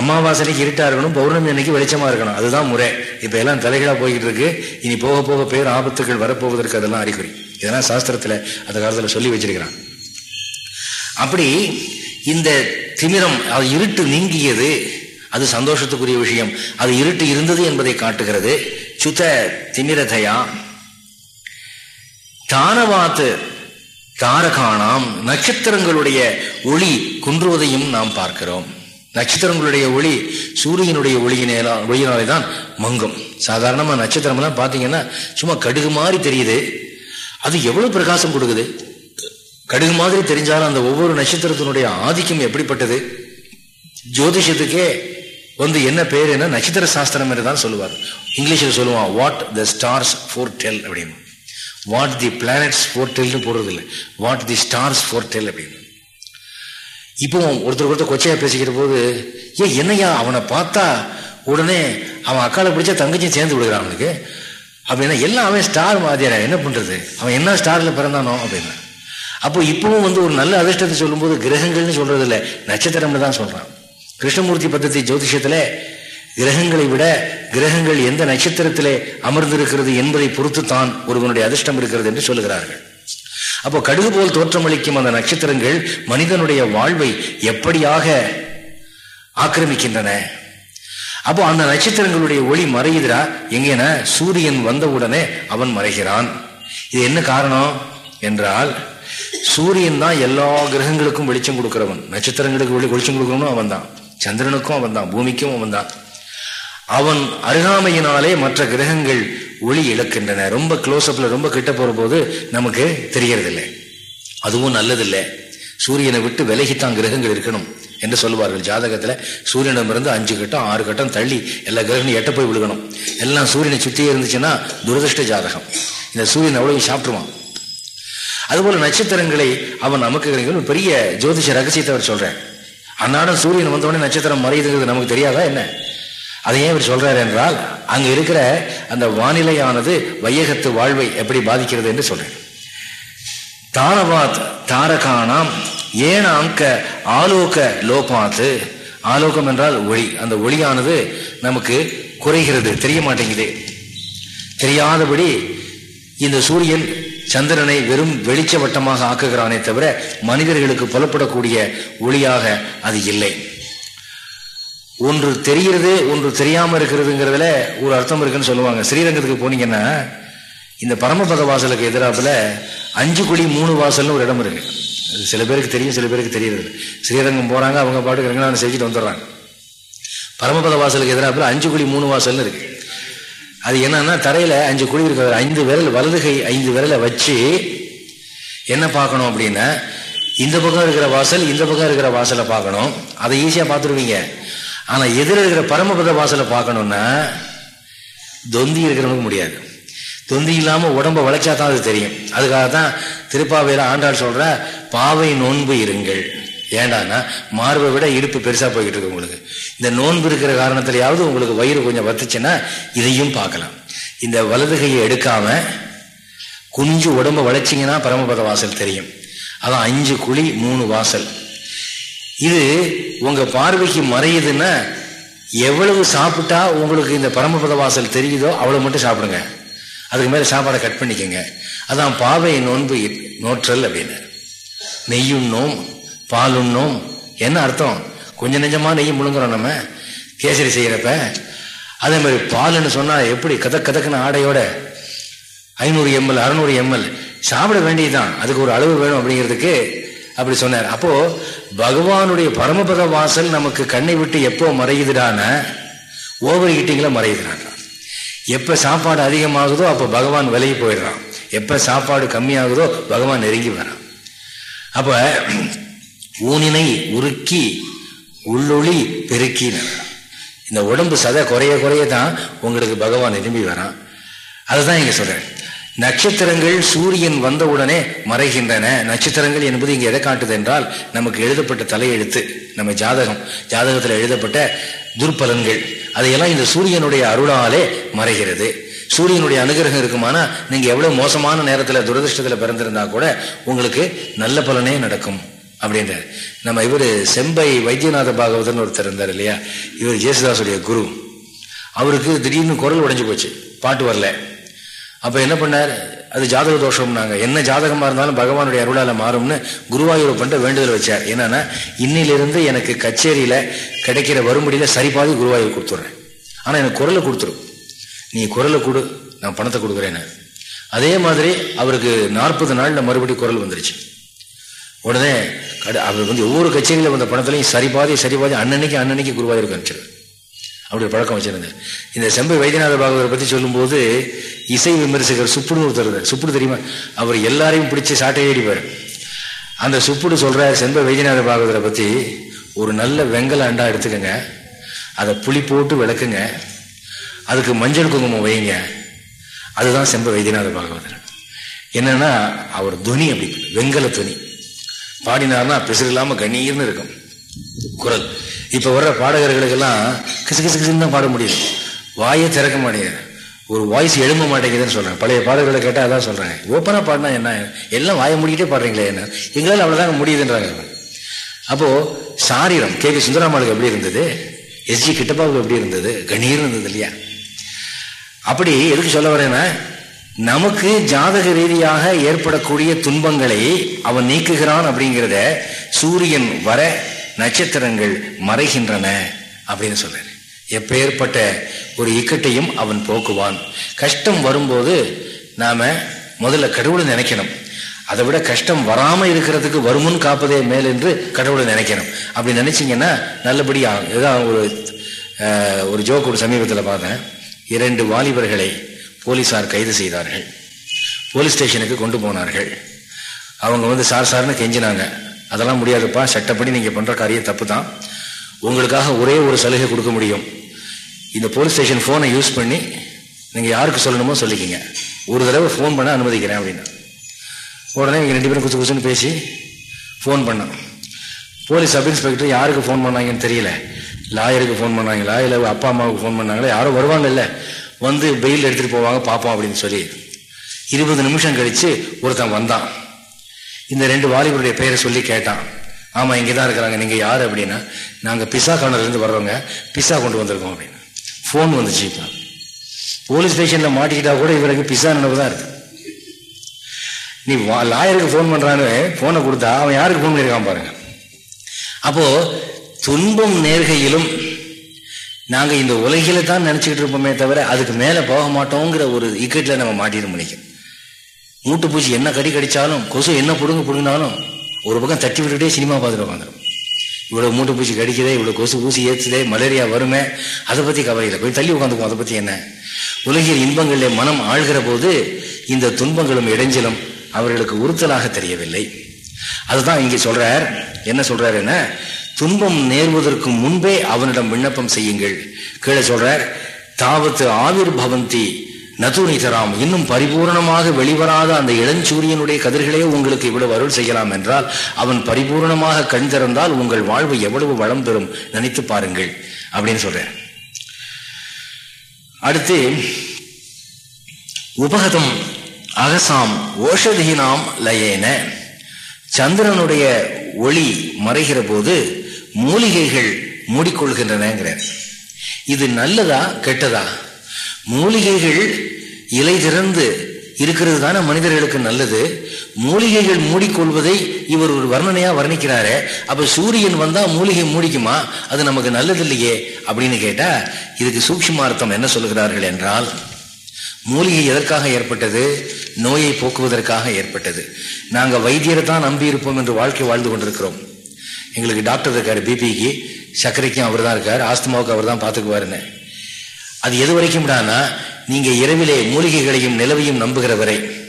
அமாவாசை அன்னைக்கு இருட்டாக இருக்கணும் பௌர்ணமி அன்னைக்கு வெளிச்சமா இருக்கணும் அதுதான் முறை. இப்போ எல்லாம் தலைகளாக போய்கிட்டு இருக்கு. இனி போக போக பேர் ஆபத்துகள் வரப்போவதற்கு அதெல்லாம் அறிகுறி. இதெல்லாம் சாஸ்திரத்துல அந்த காலத்துல சொல்லி வச்சிருக்கிறான். அப்படி இந்த திமிரம் அது இருட்டு நீங்கியது அது சந்தோஷத்துக்குரிய விஷயம். அது இருட்டு இருந்தது என்பதை காட்டுகிறது. சுத்த திமிரதையா. தானவாத்து தாரகானாம் நட்சத்திரங்களுடைய ஒளி குன்றுவதையும் நாம் பார்க்கிறோம். நட்சத்திரங்களுடைய ஒளி சூரியனுடைய ஒளியினால ஒளியினாலே தான் மங்கும். சாதாரணமாக நட்சத்திரம்லாம் பார்த்தீங்கன்னா சும்மா கடுகு மாதிரி தெரியுது. அது எவ்வளவு பிரகாசம் கொடுக்குது? கடுகு மாதிரி தெரிஞ்சாலும் அந்த ஒவ்வொரு நட்சத்திரத்தினுடைய ஆதிக்கம் எப்படிப்பட்டது? ஜோதிஷத்துக்கே வந்து என்ன பேர் என்ன? நட்சத்திர சாஸ்திரம் என்று தான் சொல்லுவார் இங்கிலீஷில் சொல்லுவான் what the stars foretell அப்படின்னு. வாட் தி பிளானட்ஸ் ஃபோர் டெல்னு போடுறது இல்லை what the stars foretell அப்படின்னு. இப்போ ஒருத்தர் ஒருத்தர் கொச்சையாக பேசிக்கிற போது ஏ என்னையா அவனை பார்த்தா உடனே அவன் அக்காலை பிடிச்சா தங்கச்சியும் சேர்ந்து விடுகிறான் அவனுக்கு? அப்படின்னா எல்லாம் அவன் ஸ்டார் மாதிரியா என்ன பண்ணுறது அவன் என்ன ஸ்டாரில் பிறந்தானோ? அப்படின்னா. அப்போ இப்பவும் வந்து ஒரு நல்ல அதிர்ஷ்டத்தை சொல்லும்போது கிரகங்கள்னு சொல்றது இல்லை நட்சத்திரம்னு தான் சொல்கிறான் கிருஷ்ணமூர்த்தி பத்தத்தை ஜோதிஷத்துல கிரகங்களை விட கிரகங்கள் எந்த நட்சத்திரத்திலே அமர்ந்திருக்கிறது என்பதை பொறுத்து தான் ஒருவனுடைய அதிர்ஷ்டம் இருக்கிறது என்று சொல்லுகிறார்கள். அப்போ கடுகு போல் தோற்றமளிக்கும் அந்த நட்சத்திரங்கள் மனிதனுடைய வாழ்வை எப்படியாக ஆக்கிரமிக்கின்றன? அப்போ அந்த நட்சத்திரங்களுடைய ஒளி மறையுதுரா எங்கேனா சூரியன் வந்தவுடனே அவன் மறைகிறான். இது என்ன காரணம்? என்றால் சூரியன் தான் எல்லா கிரகங்களுக்கும் வெளிச்சம் கொடுக்கிறவன். நட்சத்திரங்களுக்கு வெளி வெளிச்சம் கொடுக்கிறவனும் அவன் தான் சந்திரனுக்கும் அவன் தான் பூமிக்கும் அவன் தான் அவன் அருகாமையினாலே மற்ற கிரகங்கள் ஒளி இழக்கின்றன. ரொம்ப க்ளோஸ்அப்ல ரொம்ப கிட்ட போற போது நமக்கு தெரியறதில்லை. அதுவும் நல்லதில்லை. சூரியனை விட்டு விலகித்தான் கிரகங்கள் இருக்கணும் என்று சொல்லுவார்கள். ஜாதகத்துல சூரியனிடமிருந்து அஞ்சு கட்டம் ஆறு கட்டம் தள்ளி எல்லா கிரகங்களும் எட்ட போய் விழுகணும். எல்லாம் சூரியனை சுற்றியே இருந்துச்சுன்னா துரதிருஷ்ட ஜாதகம். இந்த சூரியன் அவ்வளவு சாப்பிட்டுருவான். அதுபோல நட்சத்திரங்களை அவன் நமக்கு பெரிய ஜோதிஷ ரகசியத்தை அவர் சொல்றேன் அன்னாடம் சூரியன் வந்தோடனே நட்சத்திரம் மறையுதுங்கிறது நமக்கு தெரியாதா என்ன? அதை ஏன் இவர் சொல்றாரு என்றால் அங்க இருக்கிற அந்த வானிலையானது வையகத்து வாழ்வை எப்படி பாதிக்கிறது என்று சொல்றேன் தாரவாத் தாரகானாம் ஏன அங்க ஆலோக லோபாத்து. ஆலோகம் என்றால் ஒளி. அந்த ஒளியானது நமக்கு குறைகிறது தெரிய மாட்டேங்குது. தெரியாதபடி இந்த சூரியன் சந்திரனை வெறும் வெளிச்ச வட்டமாக ஆக்குகிறானே தவிர மனிதர்களுக்கு புலப்படக்கூடிய ஒளியாக அது இல்லை. ஒன்று தெரிகிறது ஒன்று தெரியாம இருக்கிறதுங்கிறதுல ஒரு அர்த்தம் இருக்குன்னு சொல்லுவாங்க. ஸ்ரீரங்கத்துக்கு போனீங்கன்னா இந்த பரமபத வாசலுக்கு எதிராப்புல அஞ்சு குழி மூணு வாசல்னு ஒரு இடம் இருக்கு. சில பேருக்கு தெரியும் சில பேருக்கு தெரியுது. ஸ்ரீரங்கம் போறாங்க அவங்க பாட்டுக்கு ரங்கநாதன் செஞ்சுட்டு வந்துடுறாங்க. பரமபத வாசலுக்கு எதிராப்புல அஞ்சு குழி மூணு வாசல்னு இருக்கு. அது என்னன்னா தரையில அஞ்சு குழி இருக்கிற ஐந்து விரல் வலதுகை ஐந்து விரலை வச்சு என்ன பார்க்கணும் அப்படின்னா இந்த பக்கம் இருக்கிற வாசல் இந்த பக்கம் இருக்கிற வாசலை பார்க்கணும். அதை ஈஸியாக பார்த்துருவீங்க. ஆனால் எதிர இருக்கிற பரமபத வாசலை பார்க்கணும்னா தொந்தி இருக்கிறவனுக்கு முடியாது. தொந்தி இல்லாமல் உடம்ப வளைச்சா தான் அது தெரியும். அதுக்காக தான் திருப்பாவையில் ஆண்டாள் சொல்கிற பாவை நோன்பு இருங்கள். ஏண்டானா மார்பை விட இடுப்பு பெருசாக போய்கிட்டு இருக்கு உங்களுக்கு. இந்த நோன்பு இருக்கிற காரணத்திலையாவது உங்களுக்கு வயிறு கொஞ்சம் வத்துச்சுன்னா இதையும் பார்க்கலாம். இந்த வலதுகையை எடுக்காம குஞ்சு உடம்ப வளைச்சிங்கன்னா பரமபத வாசல் தெரியும். அதான் அஞ்சு குழி மூணு வாசல். இது உங்க பார்வைக்கு மறையுதுன்னா எவ்வளவு சாப்பிட்டா உங்களுக்கு இந்த பரமபத வாசல் தெரியுதோ அவ்வளவு மட்டும் சாப்பிடுங்க. அதுக்கு மேலே சாப்பாடை கட் பண்ணிக்கோங்க. அதான் பாவை நோன்பு நோற்றல் அப்படின்னு. நெய்யுண்ணோம் பாலுண்ணோம் என்ன அர்த்தம்? கொஞ்சம் நெஞ்சமாக நெய் முழுங்குறோம் நம்ம. கேசரி செய்கிறப்ப அதே மாதிரி பால்னு சொன்னால் எப்படி கதக் கதக்குன ஆடையோட ஐநூறு எம்எல் அறநூறு எம்எல் சாப்பிட வேண்டியதுதான். அதுக்கு ஒரு அளவு வேணும் அப்படிங்கிறதுக்கு அப்படி சொன்னார். அப்போ பகவானுடைய பரமபத வாசல் நமக்கு கண்ணை விட்டு எப்போ மறையுதுடான ஓவர் ஹீட்டிங்கில் மறையுதுடான். எப்போ சாப்பாடு அதிகமாகுதோ அப்போ பகவான் விலகி போயிடுறான். எப்போ சாப்பாடு கம்மியாகுதோ பகவான் நெருங்கி வரான். அப்போ ஊனினை உருக்கி உள்ளொளி பெருக்கினார் இந்த உடம்பு சதை குறைய குறைய தான் உங்களுக்கு பகவான் நிரம்பி வரான். அதுதான் இங்கே சொல்கிறேன் நட்சத்திரங்கள் சூரியன் வந்தவுடனே மறைகின்றன. நட்சத்திரங்கள் என்பது இங்கே எதை காட்டுது என்றால் நமக்கு எழுதப்பட்ட தலையெழுத்து நம்ம ஜாதகம் ஜாதகத்தில் எழுதப்பட்ட துர்பலன்கள். அதையெல்லாம் இந்த சூரியனுடைய அருளாலே மறைகிறது. சூரியனுடைய அனுகிரகம் இருக்குமானா நீங்கள் எவ்வளோ மோசமான நேரத்தில் துரதிருஷ்டத்தில் பிறந்திருந்தா கூட உங்களுக்கு நல்ல பலனே நடக்கும். அப்படின்றார். நம்ம இவர் செம்பை வைத்தியநாத பாகவதன் ஒருத்தர் இருந்தார் இல்லையா? இவர் ஜேசுதாசுடைய குரு. அவருக்கு திடீர்னு குரல் உடைஞ்சு போச்சு. பாட்டு வரல. அப்போ என்ன பண்ணார்? அது ஜாதக தோஷம்னாங்க. என்ன ஜாதகமாக இருந்தாலும் பகவானுடைய அருளால் மாறும்னு குருவாயூர் பண்ணிட்டு வேண்டுதல் வச்சார். என்னன்னா இன்னிலிருந்து எனக்கு கச்சேரியில் கிடைக்கிற வரும்படியில் சரிபாதி குருவாயூர் கொடுத்துட்றேன். ஆனால் எனக்கு குரலை கொடுத்துரும் நீ குரலை கொடு நான் பணத்தை கொடுக்குறேன்னு அதே மாதிரி அவருக்கு நாற்பது நாளில் மறுபடியும் குரல் வந்துருச்சு. உடனே அவர் வந்து ஒவ்வொரு கட்சிகளில் வந்த பணத்திலையும் சரிபாதி சரிபாதி அன்னன்னைக்கு அன்னன்னைக்கு குருவாயூருக்கு அனுப்பிச்சிரு. அப்படி பழக்கம் வச்சிருந்தேன் இந்த செம்பை வைத்தியநாத பாகவரை பற்றி சொல்லும்போது இசை விமர்சகர் சுப்புடுன்னு ஒருத்தர் சுப்புடு தெரியுமா? அவர் எல்லாரையும் பிடிச்சி சாட்டையே அடிப்பார். அந்த சுப்புடு சொல்கிற செம்பை வைத்தியநாத பாகவதரை பற்றி ஒரு நல்ல வெங்கல அண்டா எடுத்துக்கோங்க. அதை புளி போட்டு விளக்குங்க. அதுக்கு மஞ்சள் குங்குமம் வைங்க. அதுதான் செம்ப வைத்தியநாத பாகவதர். என்னன்னா அவர் துணி அப்படி வெங்கல துணி. பாடினார்னா பிசுறு இல்லாமல் கண்ணீர்னு இருக்கும். குரல். இப்போ வர்ற பாடகர்களுக்கெல்லாம் கிசு கிசு கிசுன்னு தான் பாட முடியும் வாயை திறக்க மாட்டேங்குது. ஒரு வாய்ஸ் எழும்ப மாட்டேங்குதுன்னு சொல்கிறேன் பழைய பாடல்களை கேட்டால் அதான் சொல்கிறாங்க ஓப்பனாக பாடினா என்ன? எல்லாம் வாயை முடிக்கிட்டே பாடுறீங்களே என்ன? எங்களால் அவ்வளோதாங்க முடியுதுன்றாங்க. அப்போது சாரீரம். கே. கே சுந்தராமாளுக்கு எப்படி இருந்தது? எஸ்ஜி கிட்டப்பாவுக்கு எப்படி இருந்தது? கணீர் இருந்தது இல்லையா? அப்படி எதுக்கு சொல்ல வரேன்னா நமக்கு ஜாதக ரீதியாக ஏற்படக்கூடிய துன்பங்களை அவன் நீக்குகிறான் அப்படிங்கிறத சூரியன் வர நட்சத்திரங்கள் மறைகின்றன அப்படின்னு சொல்றாரு. எப்பேற்பட்ட ஒரு இக்கட்டையும் அவன் போக்குவான். கஷ்டம் வரும்போது நாம முதல்ல கடவுளை நினைக்கணும். அதை விட கஷ்டம் வராமல் இருக்கிறதுக்கு வருமுன் காப்பதே மேல் என்று கடவுளை நினைக்கணும். அப்படி நினைச்சிங்கன்னா நல்லபடியாக இதுதான் ஒரு ஒரு ஜோக் ஒரு சமீபத்தில் பார்த்தேன். இரண்டு வாலிபர்களை போலீஸார் கைது செய்தார்கள். போலீஸ் ஸ்டேஷனுக்கு கொண்டு போனார்கள். அவங்க வந்து சார் சார்னு கெஞ்சினாங்க. அதெல்லாம் முடியாதுப்பா சட்டப்படி நீங்கள் பண்ணுற காரியம் தப்பு தான் உங்களுக்காக ஒரே ஒரு சலுகை கொடுக்க முடியும். இந்த போலீஸ் ஸ்டேஷன் ஃபோனை யூஸ் பண்ணி நீங்கள் யாருக்கு சொல்லணுமோ சொல்லிக்கிங்க. ஒரு தடவை ஃபோன் பண்ண அனுமதிக்கிறேன் அப்படின்னு. உடனே இங்கே ரெண்டு பேரும் குசு குசுன்னு பேசி ஃபோன் பண்ணோம். போலீஸ் சப் இன்ஸ்பெக்டர் யாருக்கு ஃபோன் பண்ணாங்கன்னு தெரியல. லாயருக்கு ஃபோன் பண்ணாங்களா இல்லை அப்பா அம்மாவுக்கு ஃபோன் பண்ணாங்களா யாரோ வருவாங்கல்ல. வந்து பெயில் எடுத்துகிட்டு போவாங்க பார்ப்போம் அப்படின்னு சொல்லி. இருபது நிமிஷம் கழித்து ஒருத்தன் வந்தான். இந்த ரெண்டு வாலிபருடைய பெயரை சொல்லி கேட்டான். ஆமாம் இங்கே தான் இருக்கிறாங்க. நீங்கள் யார் அப்படின்னா நாங்கள் பிசா கார்னர்லேருந்து வர்றவங்க பிசா கொண்டு வந்திருக்கோம் அப்படின்னு. ஃபோன் வந்துச்சு இப்போ. போலீஸ் ஸ்டேஷனில் மாட்டிக்கிட்டா கூட இவருக்கு பிசா நினைவு தான் இருக்கு. நீ லாயருக்கு ஃபோன் பண்ணுறான்னு ஃபோனை கொடுத்தா அவன் யாருக்கு ஃபோன் பண்ணியிருக்கான் பாருங்க. அப்போது துன்பம் நேர்கையிலும் நாங்க இந்த உலகில தான் நினைச்சுக்கிட்டு இருப்போமே தவிர அதுக்கு மேல போக மாட்டோங்கிற ஒரு இக்கட்ல நம்ம மாட்டிட முடியும். மூட்டு பூச்சி என்ன கடி கடிச்சாலும் கொசு என்ன புடுங்க புடுங்கினாலும் ஒரு பக்கம் தட்டி விட்டுட்டே சினிமா பார்த்துட்டு உட்காந்துரும் இவ்வளவு மூட்டு பூச்சி கடிக்குதே இவ்வளவு கொசு பூசி ஏற்றுதே மலேரியா வருமே அதை பத்தி கவலை இல்லை. போய் தள்ளி உட்காந்துக்கும் அதை பத்தி என்ன? உலகில் இன்பங்களில் மனம் ஆழ்கிற போது இந்த துன்பங்களும் இடைஞ்சலும் அவர்களுக்கு உறுத்தலாக தெரியவில்லை. அதுதான் இங்கே சொல்றார். என்ன சொல்றாரு என்ன துன்பம் நேர்வதற்கு முன்பே அவனிடம் விண்ணப்பம் செய்யுங்கள். கீழே சொல்றார் தாவத்து ஆவிர் பவந்தி நதுனிதராம் இன்னும் பரிபூர்ணமாக வெளிவராத அந்த இளஞ்சூரியனுடைய கதிர்களே உங்களுக்கு இவ்வளவு அருள் செய்யலாம் என்றால் அவன் பரிபூர்ணமாக கண் திறந்தால் உங்கள் வாழ்வு எவ்வளவு வளம் பெறும் நினைத்து பாருங்கள் அப்படின்னு சொல்றேன் அடுத்து உபகதம் அகசாம் ஓஷதீனாம் லயேன. சந்திரனுடைய ஒளி மறைகிற போது மூலிகைகள் மூடிக்கொள்கின்றனங்கிறார். இது நல்லதா கெட்டதா? மூலிகைகள் இலை திறந்து இருக்கிறது தானே மனிதர்களுக்கு நல்லது? மூலிகைகள் மூடிக்கொள்வதை இவர் ஒரு வர்ணனையா வர்ணிக்கிறாரு அப்ப சூரியன் வந்தா மூலிகை மூடிக்குமா? அது நமக்கு நல்லது இல்லையே அப்படின்னு கேட்டா இதுக்கு சூக்ஷ்மார்த்தம் என்ன சொல்லுகிறார்கள் என்றால் மூலிகை எதற்காக ஏற்பட்டது? நோயை போக்குவதற்காக ஏற்பட்டது. நாங்கள் வைத்தியரை தான் நம்பியிருப்போம் என்று வாழ்க்கை வாழ்ந்து கொண்டிருக்கிறோம். எங்களுக்கு டாக்டர் இருக்கார் பிபிக்கு சர்க்கரைக்கும் அவர் தான் இருக்கார் ஆஸ்துமாவுக்கு அவர் தான் பார்த்துக்குவாருன்னு அது எது வரைக்கும் நீங்கள் இரவிலே மூலிகைகளையும் நிலவையும் நம்புகிற வரை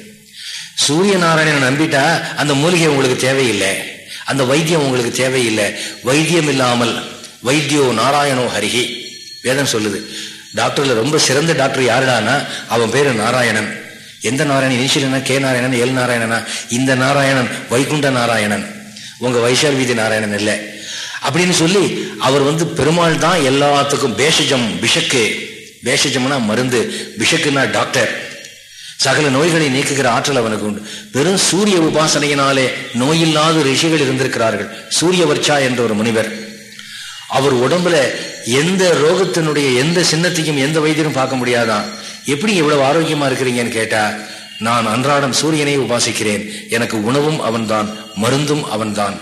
சூரிய நாராயணனை நம்பிட்டா அந்த மூலிகை உங்களுக்கு தேவையில்லை. அந்த வைத்தியம் உங்களுக்கு தேவையில்லை. வைத்தியம் இல்லாமல் வைத்தியோ நாராயணோ ஹரிகி வேதம் சொல்லுது. டாக்டர்ல ரொம்ப சிறந்த டாக்டர் யாருடானா அவன் பேரு நாராயணன். எந்த Narayanan? Initial K Narayanan L நாராயணனா? இந்த நாராயணன் வைகுண்ட நாராயணன். உங்க வைஷால் வீதி நாராயணன் இல்லை. அப்படின்னு சொல்லி அவர் வந்து பெருமாள் தான் எல்லாத்துக்கும் பேஷஜம் பிஷக்கு பேஷஜம்னா மருந்து பிஷக்குன்னா டாக்டர். சகல நோய்களை நீக்குகிற ஆற்றல் அவனுக்கு உண்டு. வெறும் சூரிய உபாசனையினாலே நோயில்லாத ரிஷிகள் இருந்திருக்கிறார்கள். சூரியவர்ச்சா என்ற ஒரு முனிவர். அவர் உடம்புல எந்த ரோகத்தினுடைய எந்த சின்னத்தையும் எந்த வைத்தியரும் பார்க்க முடியாதான். எப்படி இவ்வளவு ஆரோக்கியமா இருக்கிறீங்கன்னு கேட்டா நான் அன்றாடம் சூரியனை உபாசிக்கிறேன். எனக்கு உணவும் அவன்தான் மருந்தும் அவன்தான்.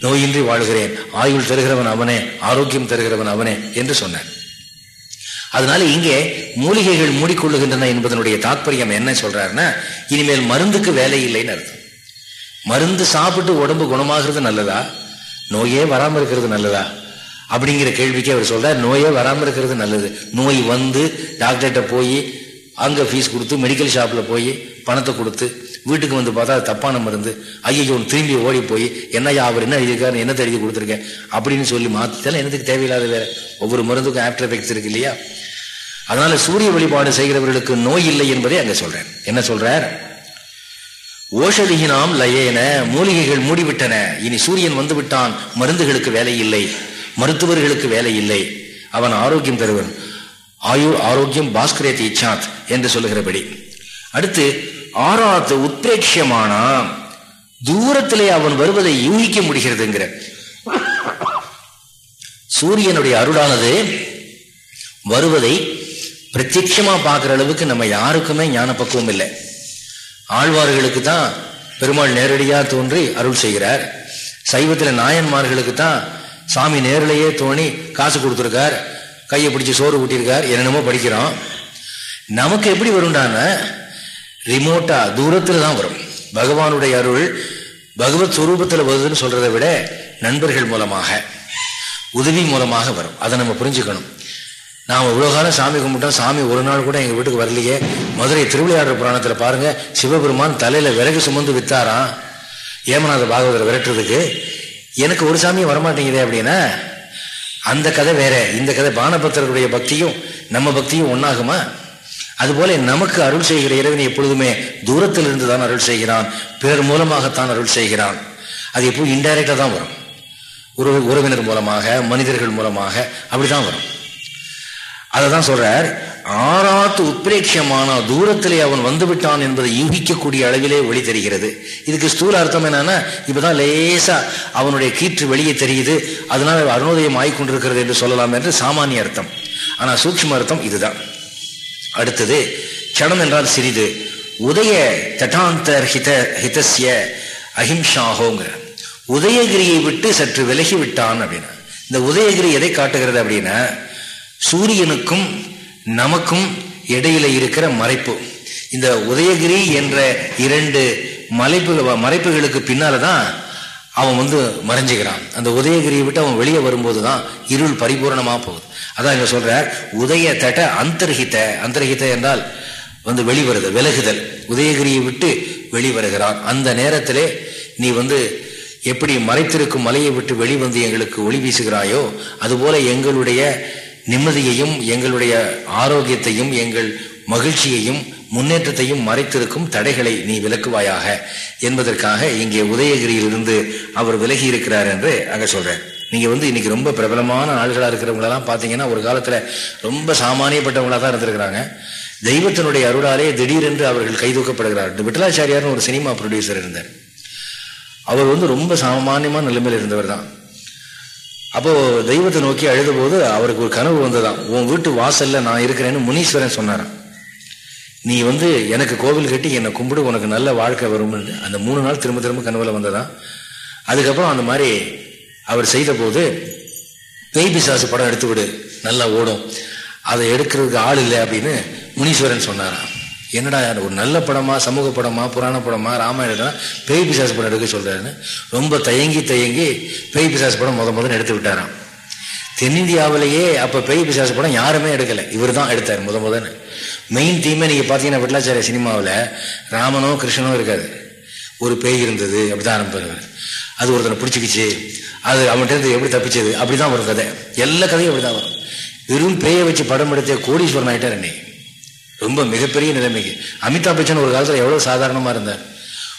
நோயின்றி வாழ்கிறேன். ஆயுள் தருகிறவன் அவனே ஆரோக்கியம் தருகிறவன் அவனே என்று சொன்னான் அதனால இங்கே மூலிகைகள் மூடிக்கொள்ளுகின்றன என்பதனுடைய தாற்பயம் என்ன சொல்றாருன்னா இனிமேல் மருந்துக்கு வேலை இல்லைன்னு அர்த்தம். மருந்து சாப்பிட்டு உடம்பு குணமாகிறது நல்லதா? நோயே வராமல் இருக்கிறது நல்லதா? அப்படிங்கிற கேள்விக்கு அவர் சொல்றார் நோயே வராமல் இருக்கிறது நல்லது. நோய் வந்து டாக்டர்கிட்ட போய் அங்கே ஃபீஸ் கொடுத்து மெடிக்கல் ஷாப்பில் போய் பணத்தை கொடுத்து வீட்டுக்கு வந்து பார்த்தா அது தப்பான மருந்து. ஐயோ திரும்பி ஓடி போய் என்னையா அவர் என்ன எழுதியிருக்காரு என்ன எழுதி கொடுத்துருக்கேன்? அப்படின்னு சொல்லி மாற்றலாம் என்னதுக்கு தேவையில்லாத வேற ஒவ்வொரு மருந்துக்கும் ஆஃப்டர் எஃபெக்ட்ஸ் இருக்கு இல்லையா? அதனால சூரிய வழிபாடு செய்கிறவர்களுக்கு நோய் இல்லை என்பதை அங்கே சொல்றேன் என்ன சொல்றார்? ஓஷதிகினாம் லயேன மூலிகைகள் மூடிவிட்டன. இனி சூரியன் வந்து விட்டான் மருந்துகளுக்கு வேலை இல்லை. மருத்துவர்களுக்கு வேலை இல்லை. அவன் ஆரோக்கியம் தருவன் ஆயு ஆரோக்கியம் பாஸ்கரேத் இச்சாத் என்று சொல்லுகிறபடி. அடுத்து ஆறாத்து உத்ரேட்சியமானா தூரத்திலே அவன் வருவதை யூகிக்க முடிகிறதுங்கிற. சூரியனுடைய அருளானது வருவதை பிரத்யட்சமா பார்க்குற அளவுக்கு நம்ம யாருக்குமே ஞான பக்குவம் இல்லை. ஆழ்வார்களுக்கு தான் பெருமாள் நேரடியாக தோன்றி அருள் செய்கிறார். சைவத்தில் நாயன்மார்களுக்கு தான் சாமி நேரிலேயே தோணி காசு கொடுத்துருக்கார். கையை பிடிச்சி சோறு ஊட்டியிருக்கார். என்னென்னமோ படிக்கிறோம். நமக்கு எப்படி வரும்டான ரிமோட்டா தூரத்தில் தான் வரும். பகவானுடைய அருள் பகவத் சுரூபத்தில் வருதுன்னு சொல்கிறத விட நண்பர்கள் மூலமாக உதவி மூலமாக வரும். அதை நம்ம புரிஞ்சுக்கணும். நாம் இவ்வளோ காலம் சாமி கும்பிட்டோம். சாமி ஒரு நாள் கூட எங்கள் வீட்டுக்கு வரலையே. மதுரை திருவிளையாடல் புராணத்தில் பாருங்கள் சிவபெருமான் தலையில் விறகு சுமந்து வித்தாராம். ஏமநாத பாகவதரை விரட்டுறதுக்கு. எனக்கு ஒரு சாமியும் வரமாட்டேங்குதே அப்படின்னா அந்த கதை வேற. இந்த கதை பானபத்திரருடைய பக்தியும் நம்ம பக்தியும் ஒன்றாகுமா அதுபோல நமக்கு அருள் செய்கிற இறைவன் எப்பொழுதுமே தூரத்தில் இருந்து தான் அருள் செய்கிறான். பிறர் மூலமாகத்தான் அருள் செய்கிறான். அது எப்போ இன்டைரக்டாக தான் வரும். உறவு உறவினர் மூலமாக மனிதர்கள் மூலமாக அப்படி தான் வரும். அதை தான் சொல்றார் ஆறாத்து உத்பிரேட்சியமான தூரத்திலே அவன் வந்துவிட்டான் என்பதை யூகிக்கக்கூடிய அளவிலே ஒளி தெரிகிறது. இதுக்கு ஸ்தூல அர்த்தம் என்னன்னா இப்பதான் லேசா அவனுடைய கீற்று வெளியே தெரியுது அதனால அருணோதயம் ஆய்கொண்டிருக்கிறது என்று சொல்லலாம் என்று சாமானிய அர்த்தம். ஆனா சூக்ம அர்த்தம் இதுதான். அடுத்தது சடம் என்றால் சிறிது. உதய தட்டாந்தர் ஹித ஹிதஸ்ய அஹிம்சாகோங்க உதயகிரியை விட்டு சற்று விலகி விட்டான் அப்படின்னா இந்த உதயகிரி எதை காட்டுகிறது அப்படின்னா சூரியனுக்கும் நமக்கும் இடையில இருக்கிற மறைப்பு. இந்த உதயகிரி என்ற இரண்டு மலைப்பு மறைப்புகளுக்கு பின்னால்தான் அவன் வந்து மறைஞ்சுக்கிறான். அந்த உதயகிரியை விட்டு அவன் வெளியே வரும்போது தான் இருள் பரிபூர்ணமாக போகுது. அதான் இங்க சொல்ற உதய தட்ட அந்தர்ஹித அந்தர்ஹித என்றால் வந்து வெளிவருது விலகுதல். உதயகிரியை விட்டு வெளிவருகிறான். அந்த நேரத்திலே நீ வந்து எப்படி மறைத்திருக்கும் மலையை விட்டு வெளிவந்து எங்களுக்கு ஒளி வீசுகிறாயோ அதுபோல எங்களுடைய நிம்மதியையும் எங்களுடைய ஆரோக்கியத்தையும் எங்கள் மகிழ்ச்சியையும் முன்னேற்றத்தையும் மறைத்திருக்கும் தடைகளை நீ விலக்குவாயாக என்பதற்காக இங்கே உதயகிரியிலிருந்து அவர் விலகி இருக்கிறார் என்று அங்க சொல்றேன். நீங்க வந்து இன்னைக்கு ரொம்ப பிரபலமான ஆள்களா இருக்கிறவங்களெல்லாம் பாத்தீங்கன்னா ஒரு காலத்துல ரொம்ப சாமானியப்பட்டவங்களா தான் இருந்திருக்கிறாங்க. தெய்வத்தினுடைய அருளாலே திடீரென்று அவர்கள் கைதூக்கப்படுகிறார் விட்டலாச்சாரியார்னு ஒரு சினிமா ப்ரொடியூசர் இருந்தார். அவர் வந்து ரொம்ப சாமானியமான நிலைமையில் இருந்தவர் தான். அப்போ தெய்வத்தை நோக்கி அழுத போது அவருக்கு ஒரு கனவு வந்ததான் உன் வீட்டு வாசல்ல நான் இருக்கிறேன்னு முனீஸ்வரன் சொன்னாரான் நீ வந்து எனக்கு கோவில் கட்டி என்னை கும்பிடு உனக்கு நல்ல வாழ்க்கை வரும்னு. அந்த மூணு நாள் திரும்ப திரும்ப கனவுல வந்ததான் அதுக்கப்புறம் அந்த மாதிரி அவர் செய்த போது பேய் பிசாசு படம் எடுத்து விடு நல்லா ஓடும். அதை எடுக்கிறதுக்கு ஆள் இல்லை அப்படின்னு முனீஸ்வரன் சொன்னாரான் என்னடா ஒரு நல்ல படமா சமூக படமா புராண படமா ராமாயணம் பேய் பிசாசு படம் எடுக்க சொல்றாருன்னு ரொம்ப தயங்கி தயங்கி பேய் பிசாசு படம் முத முதல்ல எடுத்து விட்டாராம். தென்னிந்தியாவிலேயே அப்போ பேய் பிசாசு படம் யாருமே எடுக்கலை. இவர் தான் எடுத்தார் முத முதன்னு மெயின் தீமே நீங்கள் பார்த்தீங்கன்னா விட்லாச்சாரிய சினிமாவில் ராமனோ கிருஷ்ணனோ இருக்காது ஒரு பேய் இருந்தது அப்படிதான் ஆரம்பிப்பார் அது ஒருத்தனை பிடிச்சிக்கிச்சு. அது அவன்கிட்ட எப்படி தப்பிச்சது? அப்படிதான் வரும் கதை. எல்லா கதையும் அப்படிதான் வரும். வெறும் பேயை வச்சு படம் எடுத்த கோடீஸ்வரன் ஆகிட்டார் என்னை ரொம்ப மிகப்பெரிய நிலைமைக்கு. அமிதாப் பச்சன் ஒரு காலத்தில் எவ்வளோ சாதாரணமாக இருந்தார்.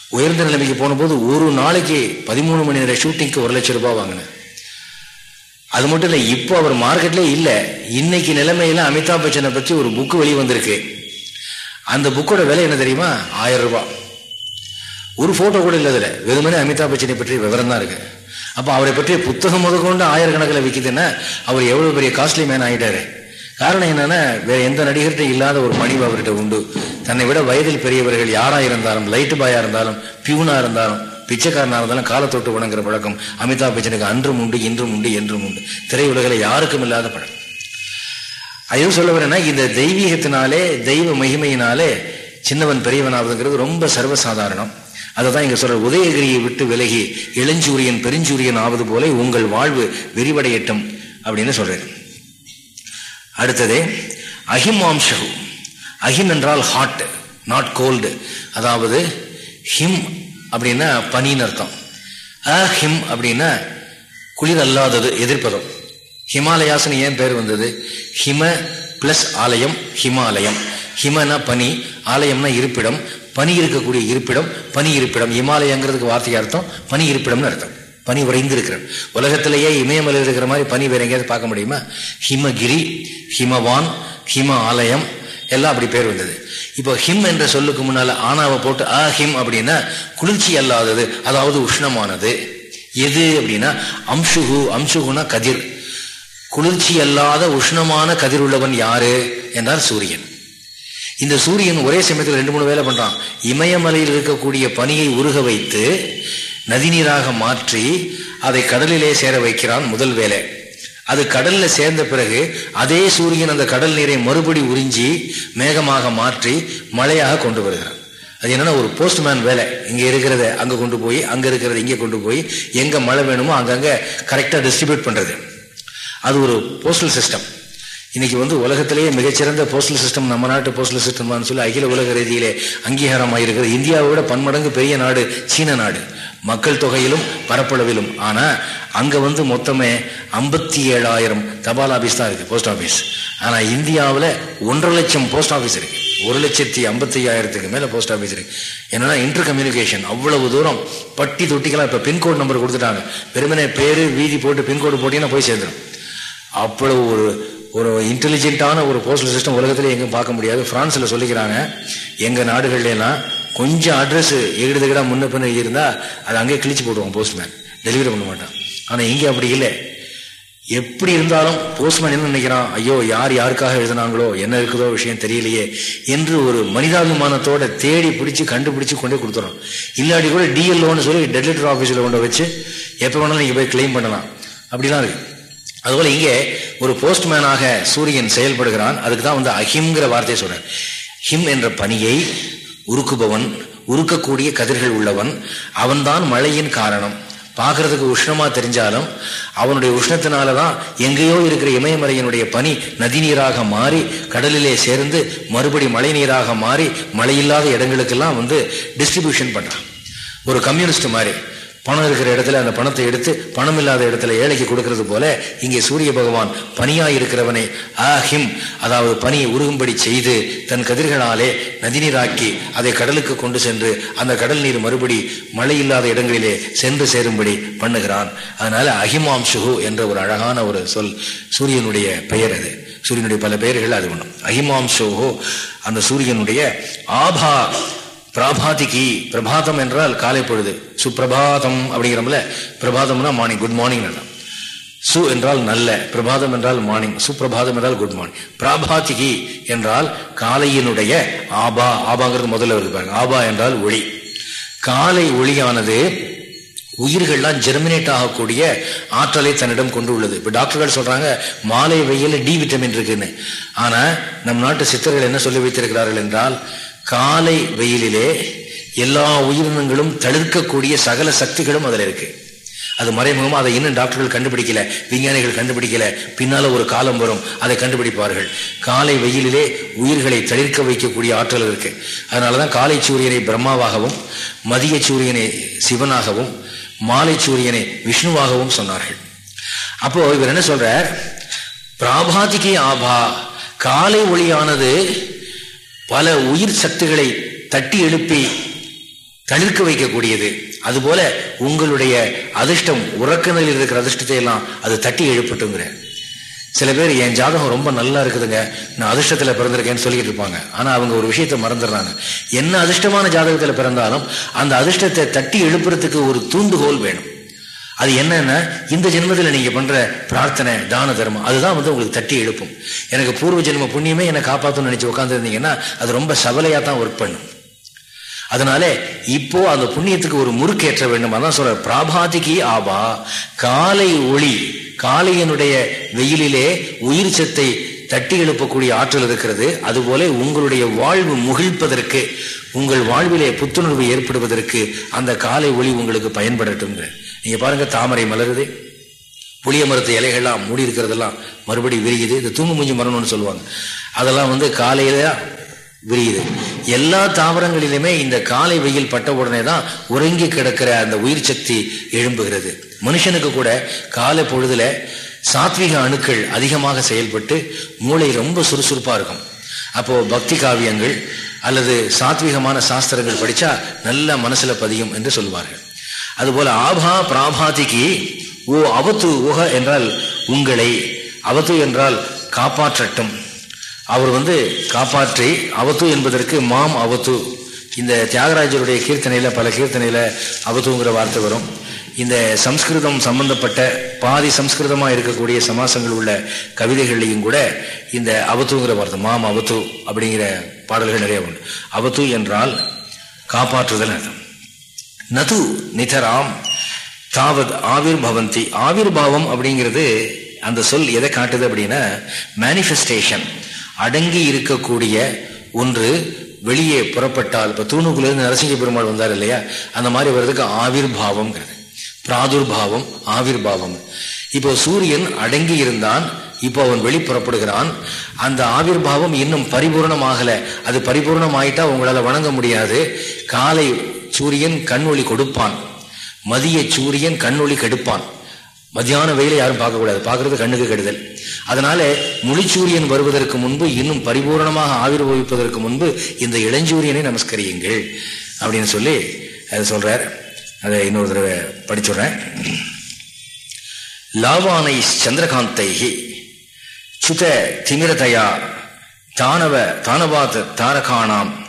உயர்ந்த நிலைமைக்கு போன போது ஒரு நாளைக்கு பதிமூணு மணி நேரம் ஷூட்டிங்க்கு ஒரு லட்சம் ரூபாய் வாங்கினேன் அது மட்டும் இல்லை இப்போ அவர் மார்க்கெட்லேயே இல்லை. இன்னைக்கு நிலைமையில அமிதாப் பச்சனை பற்றி ஒரு புக்கு வெளியே வந்திருக்கு. அந்த புக்கோட விலை என்ன தெரியுமா? ஆயிரம் ரூபாய். ஒரு ஃபோட்டோ கூட இல்லை அதில். வெறுமனே அமிதாப் பச்சனை பற்றி விவரம் தான் இருக்கு. அப்போ அவரை பற்றிய புத்தகம் முதற்கொண்டு ஆயிரக்கணக்கில் விற்கிதுன்னா அவர் எவ்வளோ பெரிய காஸ்ட்லி மேன் ஆகிட்டாரு காரணம் என்னன்னா வேற எந்த நடிகர்கிட்ட இல்லாத ஒரு பணிவு அவர்கிட்ட உண்டு. தன்னை விட வயதில் பெரியவர்கள் யாரா இருந்தாலும் லைட் பாயா இருந்தாலும் பியூனா இருந்தாலும் பிச்சைக்காரனாக இருந்தாலும் காலத்தொட்டு வணங்குற பழக்கம் அமிதாப் பச்சனுக்கு அன்றும் உண்டு இன்றும் உண்டு என்றும் உண்டு. திரையுலகில் யாருக்கும் இல்லாத பழக்கம். அது சொல்ல வரேன்னா இந்த தெய்வீகத்தினாலே தெய்வ மகிமையினாலே சின்னவன் பெரியவனாவதுங்கிறது ரொம்ப சர்வசாதாரணம். அதை தான் இங்க சொல்ற உதயகிரியை விட்டு விலகி இளஞ்சூரியன் பெருஞ்சூரியன் ஆவது போல உங்கள் வாழ்வு விரிவடையட்டும் அப்படின்னு சொல்றேன் அடுத்தது அஹிமாம்சு அஹிம் என்றால் ஹாட் நாட் கோல்டு அதாவது ஹிம் அப்படின்னா பனின்னு அர்த்தம். அஹிம் அப்படின்னா குளிர் அல்லாதது எதிர்ப்பதம். ஹிமாலயாசன் ஏன் பேர் வந்தது? ஹிம பிளஸ் ஆலயம் ஹிமாலயம். ஹிமனா பனி ஆலயம்னா இருப்பிடம். பனி இருக்கக்கூடிய இருப்பிடம் பனி இருப்பிடம். இமாலயங்கிறதுக்கு வார்த்தை அர்த்தம் பனி இருப்பிடம்னு அர்த்தம். பனி உறைந்து உலகத்திலேயே இமயமலை இருக்கிற மாதிரி பனி வேற எங்கேயாவது பார்க்க முடியுமா? ஹிமகிரி ஹிமவான் ஹிம ஆலயம் எல்லாம் அப்படி பேர் வந்தது. இப்போ ஹிம் என்ற சொல்லுக்கு முன்னால ஆனாவை போட்டு அ ஹிம் அப்படின்னா குளிர்ச்சி அல்லாதது அதாவது உஷ்ணமானது. எது அப்படின்னா அம்சுகு அம்சுகுனா கதிர். குளிர்ச்சி அல்லாத உஷ்ணமான கதிர் உள்ளவன் யாரு? என்றால் சூரியன். இந்த சூரியன் ஒரே சமயத்தில் ரெண்டு மூணு வேலை பண்றான். இமயமலையில் இருக்கக்கூடிய பனியை உருக வைத்து நதிநீராக மாற்றி அதை கடலிலே சேர வைக்கிறான் முதல் வேலை. அது கடல்ல சேர்ந்த பிறகு அதே சூரியன் அந்த கடல் நீரை மறுபடி உறிஞ்சி மேகமாக மாற்றி மழையாக கொண்டு வருகிறான். அது என்னன்னா ஒரு போஸ்ட்மேன் வேலை. இங்க இருக்கிறத அங்க கொண்டு போய் அங்க இருக்கிறத இங்க கொண்டு போய் எங்க மழை வேணுமோ அங்கங்க கரெக்டா டிஸ்ட்ரிபியூட் பண்றது. அது ஒரு போஸ்டல் சிஸ்டம் இன்னைக்கு வந்து உலகத்திலேயே மிகச்சிறந்த போஸ்டல் சிஸ்டம் நம்ம நாட்டு போஸ்டல் சிஸ்டம் தான் சொல்லி அகில உலக ரீதியிலே அங்கீகாரம் ஆகிருக்கிறது இந்தியாவை விட பன்மடங்கு பெரிய நாடு சீன நாடு. மக்கள் தொகையிலும் பரப்பளவிலும். ஆனால் அங்கே வந்து மொத்தமே ஐம்பத்தி ஏழாயிரம் தபால் ஆஃபீஸ் தான் இருக்குது போஸ்ட் ஆஃபீஸ் ஆனால் இந்தியாவில் ஒன்றரை லட்சம் போஸ்ட் ஆஃபீஸ் இருக்குது ஒரு லட்சத்தி ஐம்பத்தி ஐயாயிரத்துக்கு மேலே போஸ்ட் ஆஃபீஸ் இருக்கு. என்னன்னா இன்டர் கம்யூனிகேஷன் அவ்வளவு தூரம் பட்டி தொட்டிக்கெல்லாம் இப்போ பின்கோடு நம்பர் கொடுத்துட்டாங்க. பெருமனை பேர் வீதி போட்டு பின்கோடு போட்டிங்கன்னா போய் சேர்ந்துடும் அவ்வளவு ஒரு ஒரு இன்டெலிஜென்ட்டான ஒரு போஸ்டல் சிஸ்டம் உலகத்தில் எங்கேயும் பார்க்க முடியாது. ஃப்ரான்ஸில் சொல்லிக்கிறாங்க எங்கள் நாடுகள்லாம் கொஞ்சம் அட்ரஸ் எகிடு முன்ன பின்ன இருந்தால் அதை அங்கேயே கிழிச்சு போடுவோம் போஸ்ட்மேன் டெலிவரி பண்ண மாட்டான். ஆனால் இங்கே அப்படி இல்லை. எப்படி இருந்தாலும் போஸ்ட்மேன் என்ன நினைக்கிறான்? ஐயோ யார் யாருக்காக எழுதினாங்களோ என்ன இருக்குதோ விஷயம் தெரியலையே என்று ஒரு மனிதாபிமானத்தோட தேடி பிடிச்சி கண்டுபிடிச்சு கொண்டே கொடுத்துறோம். இல்லாட்டி கூட டிஎல்ஓன்னு சொல்லி டெட் லெட்டர் ஆஃபீஸில் கொண்டு வச்சு எப்போ வேணாலும் நீங்கள் போய் கிளைம் பண்ணலாம். அப்படிலாம் இருக்கு. அதுபோல இங்கே ஒரு போஸ்ட்மேனாக சூரியன் செயல்படுகிறான். அதுக்கு தான் வந்து அஹிம்ங்கிற வார்த்தையை சொல்கிறேன் ஹிம் என்ற பணியை உருக்குபவன் உருக்கக்கூடிய கதிர்கள் உள்ளவன் அவன்தான் மழையின் காரணம். பார்க்கறதுக்கு உஷ்ணமா தெரிஞ்சாலும் அவனுடைய உஷ்ணத்தினால தான் எங்கேயோ இருக்கிற இமயமலையினுடைய பனி நதி நீராக மாறி கடலிலே சேர்ந்து மறுபடி மழை நீராக மாறி மழையில்லாத இடங்களுக்கெல்லாம் வந்து டிஸ்ட்ரிபியூஷன் பண்றான். ஒரு கம்யூனிஸ்ட் மாதிரி. பணம் இருக்கிற இடத்துல அந்த பணத்தை எடுத்து பணம் இல்லாத இடத்துல ஏழைக்கு கொடுக்கறது போல இங்கே சூரிய பகவான் பனியாய் இருக்கிறவனை. ஆஹிம். அதாவது பனியை உருகும்படி செய்து தன் கதிர்களாலே நதிநீராக்கி அதை கடலுக்கு கொண்டு சென்று அந்த கடல் நீர் மறுபடி மழை இல்லாத இடங்களிலே சென்று சேரும்படி பண்ணுகிறான். அதனால அஹிமாம்சுகு என்ற ஒரு அழகான ஒரு சொல் சூரியனுடைய பெயர் அது. சூரியனுடைய பல பெயர்கள் அது ஒன்றும் அஹிமாம்சுகோ அந்த சூரியனுடைய ஆபா பிராபாதிகி பிரபாதம் என்றால் காலை பொழுது. சுப்பிரபாதம் அப்படிங்கிறோம்ல பிரபாதம்னா மார்னிங் குட் மார்னிங் சு என்றால் நல்ல பிரபாதம் என்றால் மார்னிங் சுப்பிரபாதம் என்றால் குட் மார்னிங் பிராபாதிகி என்றால் காலையினுடைய ஆபா ஆபாங்கிறது முதல்ல வருது பாருங்க. ஆபா என்றால் ஒளி. காலை ஒளியானது உயிர்கள்லாம் ஜெர்மினேட் ஆகக்கூடிய ஆற்றலை தன்னிடம் கொண்டு உள்ளது. இப்போ டாக்டர்கள் சொல்றாங்க மாலை வெயில் டி விட்டமின் இருக்குன்னு. ஆனால் நம் நாட்டு சித்தர்கள் என்ன சொல்லி வைத்திருக்கிறார்கள் என்றால் காலை வெயிலிலே எல்லா உயிரினங்களும் தளிர்க்கக்கூடிய சகல சக்திகளும் அதில் இருக்கு. அது மறைமுகமாக அதை இன்னும் டாக்டர்கள் கண்டுபிடிக்கல விஞ்ஞானிகள் கண்டுபிடிக்கல. பின்னால ஒரு காலம் வரும் அதை கண்டுபிடிப்பார்கள். காலை வெயிலிலே உயிர்களை தளிர்க்க வைக்கக்கூடிய ஆற்றல் இருக்கு. அதனாலதான் காலை சூரியனை பிரம்மாவாகவும் மதிய சூரியனை சிவனாகவும் மாலை சூரியனை விஷ்ணுவாகவும் சொன்னார்கள். அப்போ இவர் என்ன சொல்றார்? பிராபாதிகி ஆபா காலை ஒளியானது பல உயிர் சக்திகளை தட்டி எழுப்பி தளிர்க்க வைக்கக்கூடியது. அதுபோல உங்களுடைய அதிர்ஷ்டம் உறக்க நிலையில் இருக்கிற அதிர்ஷ்டத்தை எல்லாம் அது தட்டி எழுப்பட்டுங்கிற. சில பேர் என் ஜாதகம் ரொம்ப நல்லா இருக்குதுங்க நான் அதிர்ஷ்டத்தில் பிறந்திருக்கேன்னு சொல்லிட்டு இருப்பாங்க. ஆனால் அவங்க ஒரு விஷயத்தை மறந்துடுறாங்க. என்ன அதிர்ஷ்டமான ஜாதகத்தில் பிறந்தாலும் அந்த அதிர்ஷ்டத்தை தட்டி எழுப்புறதுக்கு ஒரு தூண்டுகோல் வேணும். அது என்னன்னா இந்த ஜென்மத்தில் நீங்கள் பண்ணுற பிரார்த்தனை தான தர்மம் அதுதான் வந்து உங்களுக்கு தட்டி எழுப்பும். எனக்கு பூர்வ ஜென்ம புண்ணியமே என்னை காப்பாற்றணும்னு நினச்சி உட்காந்துருந்தீங்கன்னா அது ரொம்ப சவலையாக தான் ஒர்க் பண்ணும். அதனால இப்போ அந்த புண்ணியத்துக்கு ஒரு முறுக்கேற்ற வேண்டும் அதான் சொல்ற. பிராபாதிகி ஆபா காலை ஒளி காலையினுடைய வெயிலிலே உயிர் சத்தை தட்டி எழுப்பக்கூடிய ஆற்றல் இருக்கிறது. அதுபோல உங்களுடைய வாழ்வு முகிழ்ப்பதற்கு உங்கள் வாழ்விலே புத்துணர்வு ஏற்படுவதற்கு அந்த காலை ஒளி உங்களுக்கு பயன்படட்டும் நீங்க பாருங்க தாமரை மலருது. புளிய மரத்து இலைகள்லாம் மூடி இருக்கிறதெல்லாம் மறுபடி விரியுது. இந்த தூங்கு மூஞ்சி மரணம்னு சொல்லுவாங்க. அதெல்லாம் வந்து காலையில விரியுது. எல்லா தாவரங்களிலுமே இந்த காலை வெயில் பட்ட உடனே தான் உறங்கி கிடக்கிற அந்த உயிர் சக்தி எழும்புகிறது. மனுஷனுக்கு கூட காலை பொழுதுல சாத்விக அணுக்கள் அதிகமாக செயல்பட்டு மூளை ரொம்ப சுறுசுறுப்பாக இருக்கும். அப்போ பக்தி காவியங்கள் அல்லது சாத்விகமான சாஸ்திரங்கள் படித்தா நல்ல மனசில் பதியும் என்று சொல்லுவார்கள். அதுபோல ஆபா பிராபாதிக்கு ஓ அவத்து உக என்றால் உங்களை அவத்து என்றால் காப்பாற்றட்டும். அவர் வந்து காப்பாற்றி அவத்து என்பதற்கு மாம் அவத்து. இந்த தியாகராஜருடைய கீர்த்தனையில் பல கீர்த்தனையில் அவத்துங்கிற வார்த்தை வரும். இந்த சம்ஸ்கிருதம் சம்பந்தப்பட்ட பாதி சம்ஸ்கிருதமாக இருக்கக்கூடிய சமாசங்கள் உள்ள கவிதைகள்லையும் கூட இந்த அவத்துங்கிற வார்த்தை மாம் அவத்து அப்படிங்கிற பாடல்கள் நிறைய உண்டு. அவத்து என்றால் காப்பாற்றுதல் அர்த்தம். நது நிதராம். தாவத் ஆவிர் பவந்தி ஆவிர் பாவம் அப்படிங்கிறது அந்த சொல் எதை காட்டுது அப்படின்னா மேனிஃபெஸ்டேஷன் அடங்கி இருக்கக்கூடிய ஒன்று வெளியே புறப்பட்டால் இப்போ தூணுக்குள்ள நரசிங்க பெருமாள் வந்தார் இல்லையா? அந்த மாதிரி வர்றதுக்கு ஆவிர் பாவம்ங்கிறது பிராதுர்பாவம் ஆவிர் பாவம் இப்போ சூரியன் அடங்கி இருந்தான் இப்போ அவன் வெளிப்புறப்படுகிறான். அந்த ஆவிர் பாவம் இன்னும் பரிபூர்ணமாகல. அது பரிபூர்ணம் ஆயிட்டா வணங்க முடியாது. காலை சூரியன் கண்ணொளி கொடுப்பான். மதிய சூரியன் கண்ணொளி கெடுப்பான். மத்தியான வெயிலை யாரும் பார்க்கக்கூடாது. பார்க்கறது கண்ணுக்கு கெடுதல். அதனால முழிச்சூரியன் வருவதற்கு முன்பு இன்னும் பரிபூர்ணமாக ஆவிர்வவிப்பதற்கு முன்பு இந்த இளஞ்சூரியனை நமஸ்கரியுங்கள். அப்படின்னு சொல்லி அதை சொல்றார். அதை இன்னொரு தடவை படிச்சுடுறேன் லாவானை சந்திரகாந்தை சுத திமிரதையா தானவ தானவாத தாரகாணாம்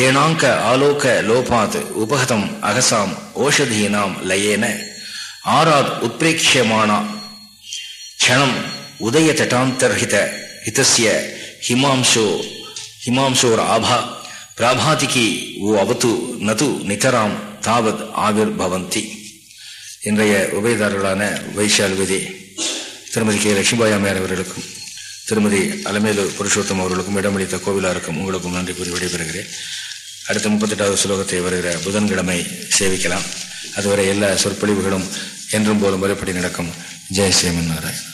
ஏனாங்க ஆலோக லோபாத் உபகதம் அகசாம் ஓஷதீனாம் லயேன. ஆராத் உத்பிரேக்ஷமானா க்ஷணம் உதய தட்டாந்தர்ஹித ஹிதஸ்ய ஹிமாம்சோ ஹிமாம்சோர் ஆபா. பிராபாதிகி ஓ அவது நது நிதராம் தாவத் ஆவிர் பவந்தி இன்றைய உபயதாரர்களான வைஷால்வதி திருமதி கே. லட்சுமிபாய் அம்மையார் அவர்களுக்கும் திருமதி அலமேலு புருஷோத்தம் அவர்களுக்கும் இடமளித்த கோவிலாருக்கும் உங்களுக்கும் நன்றி கூறி விடைபெறுகிறேன். அடுத்த முப்பத்தெட்டாவது சுலோகத்தை வருகிற புதன்கிழமை சேவிக்கலாம். அதுவரை எல்லா சொற்பொழிவுகளும் என்றும் போலும் முறைப்படி நடக்கும். ஜெய் ஸ்ரீமன் நாராயணன்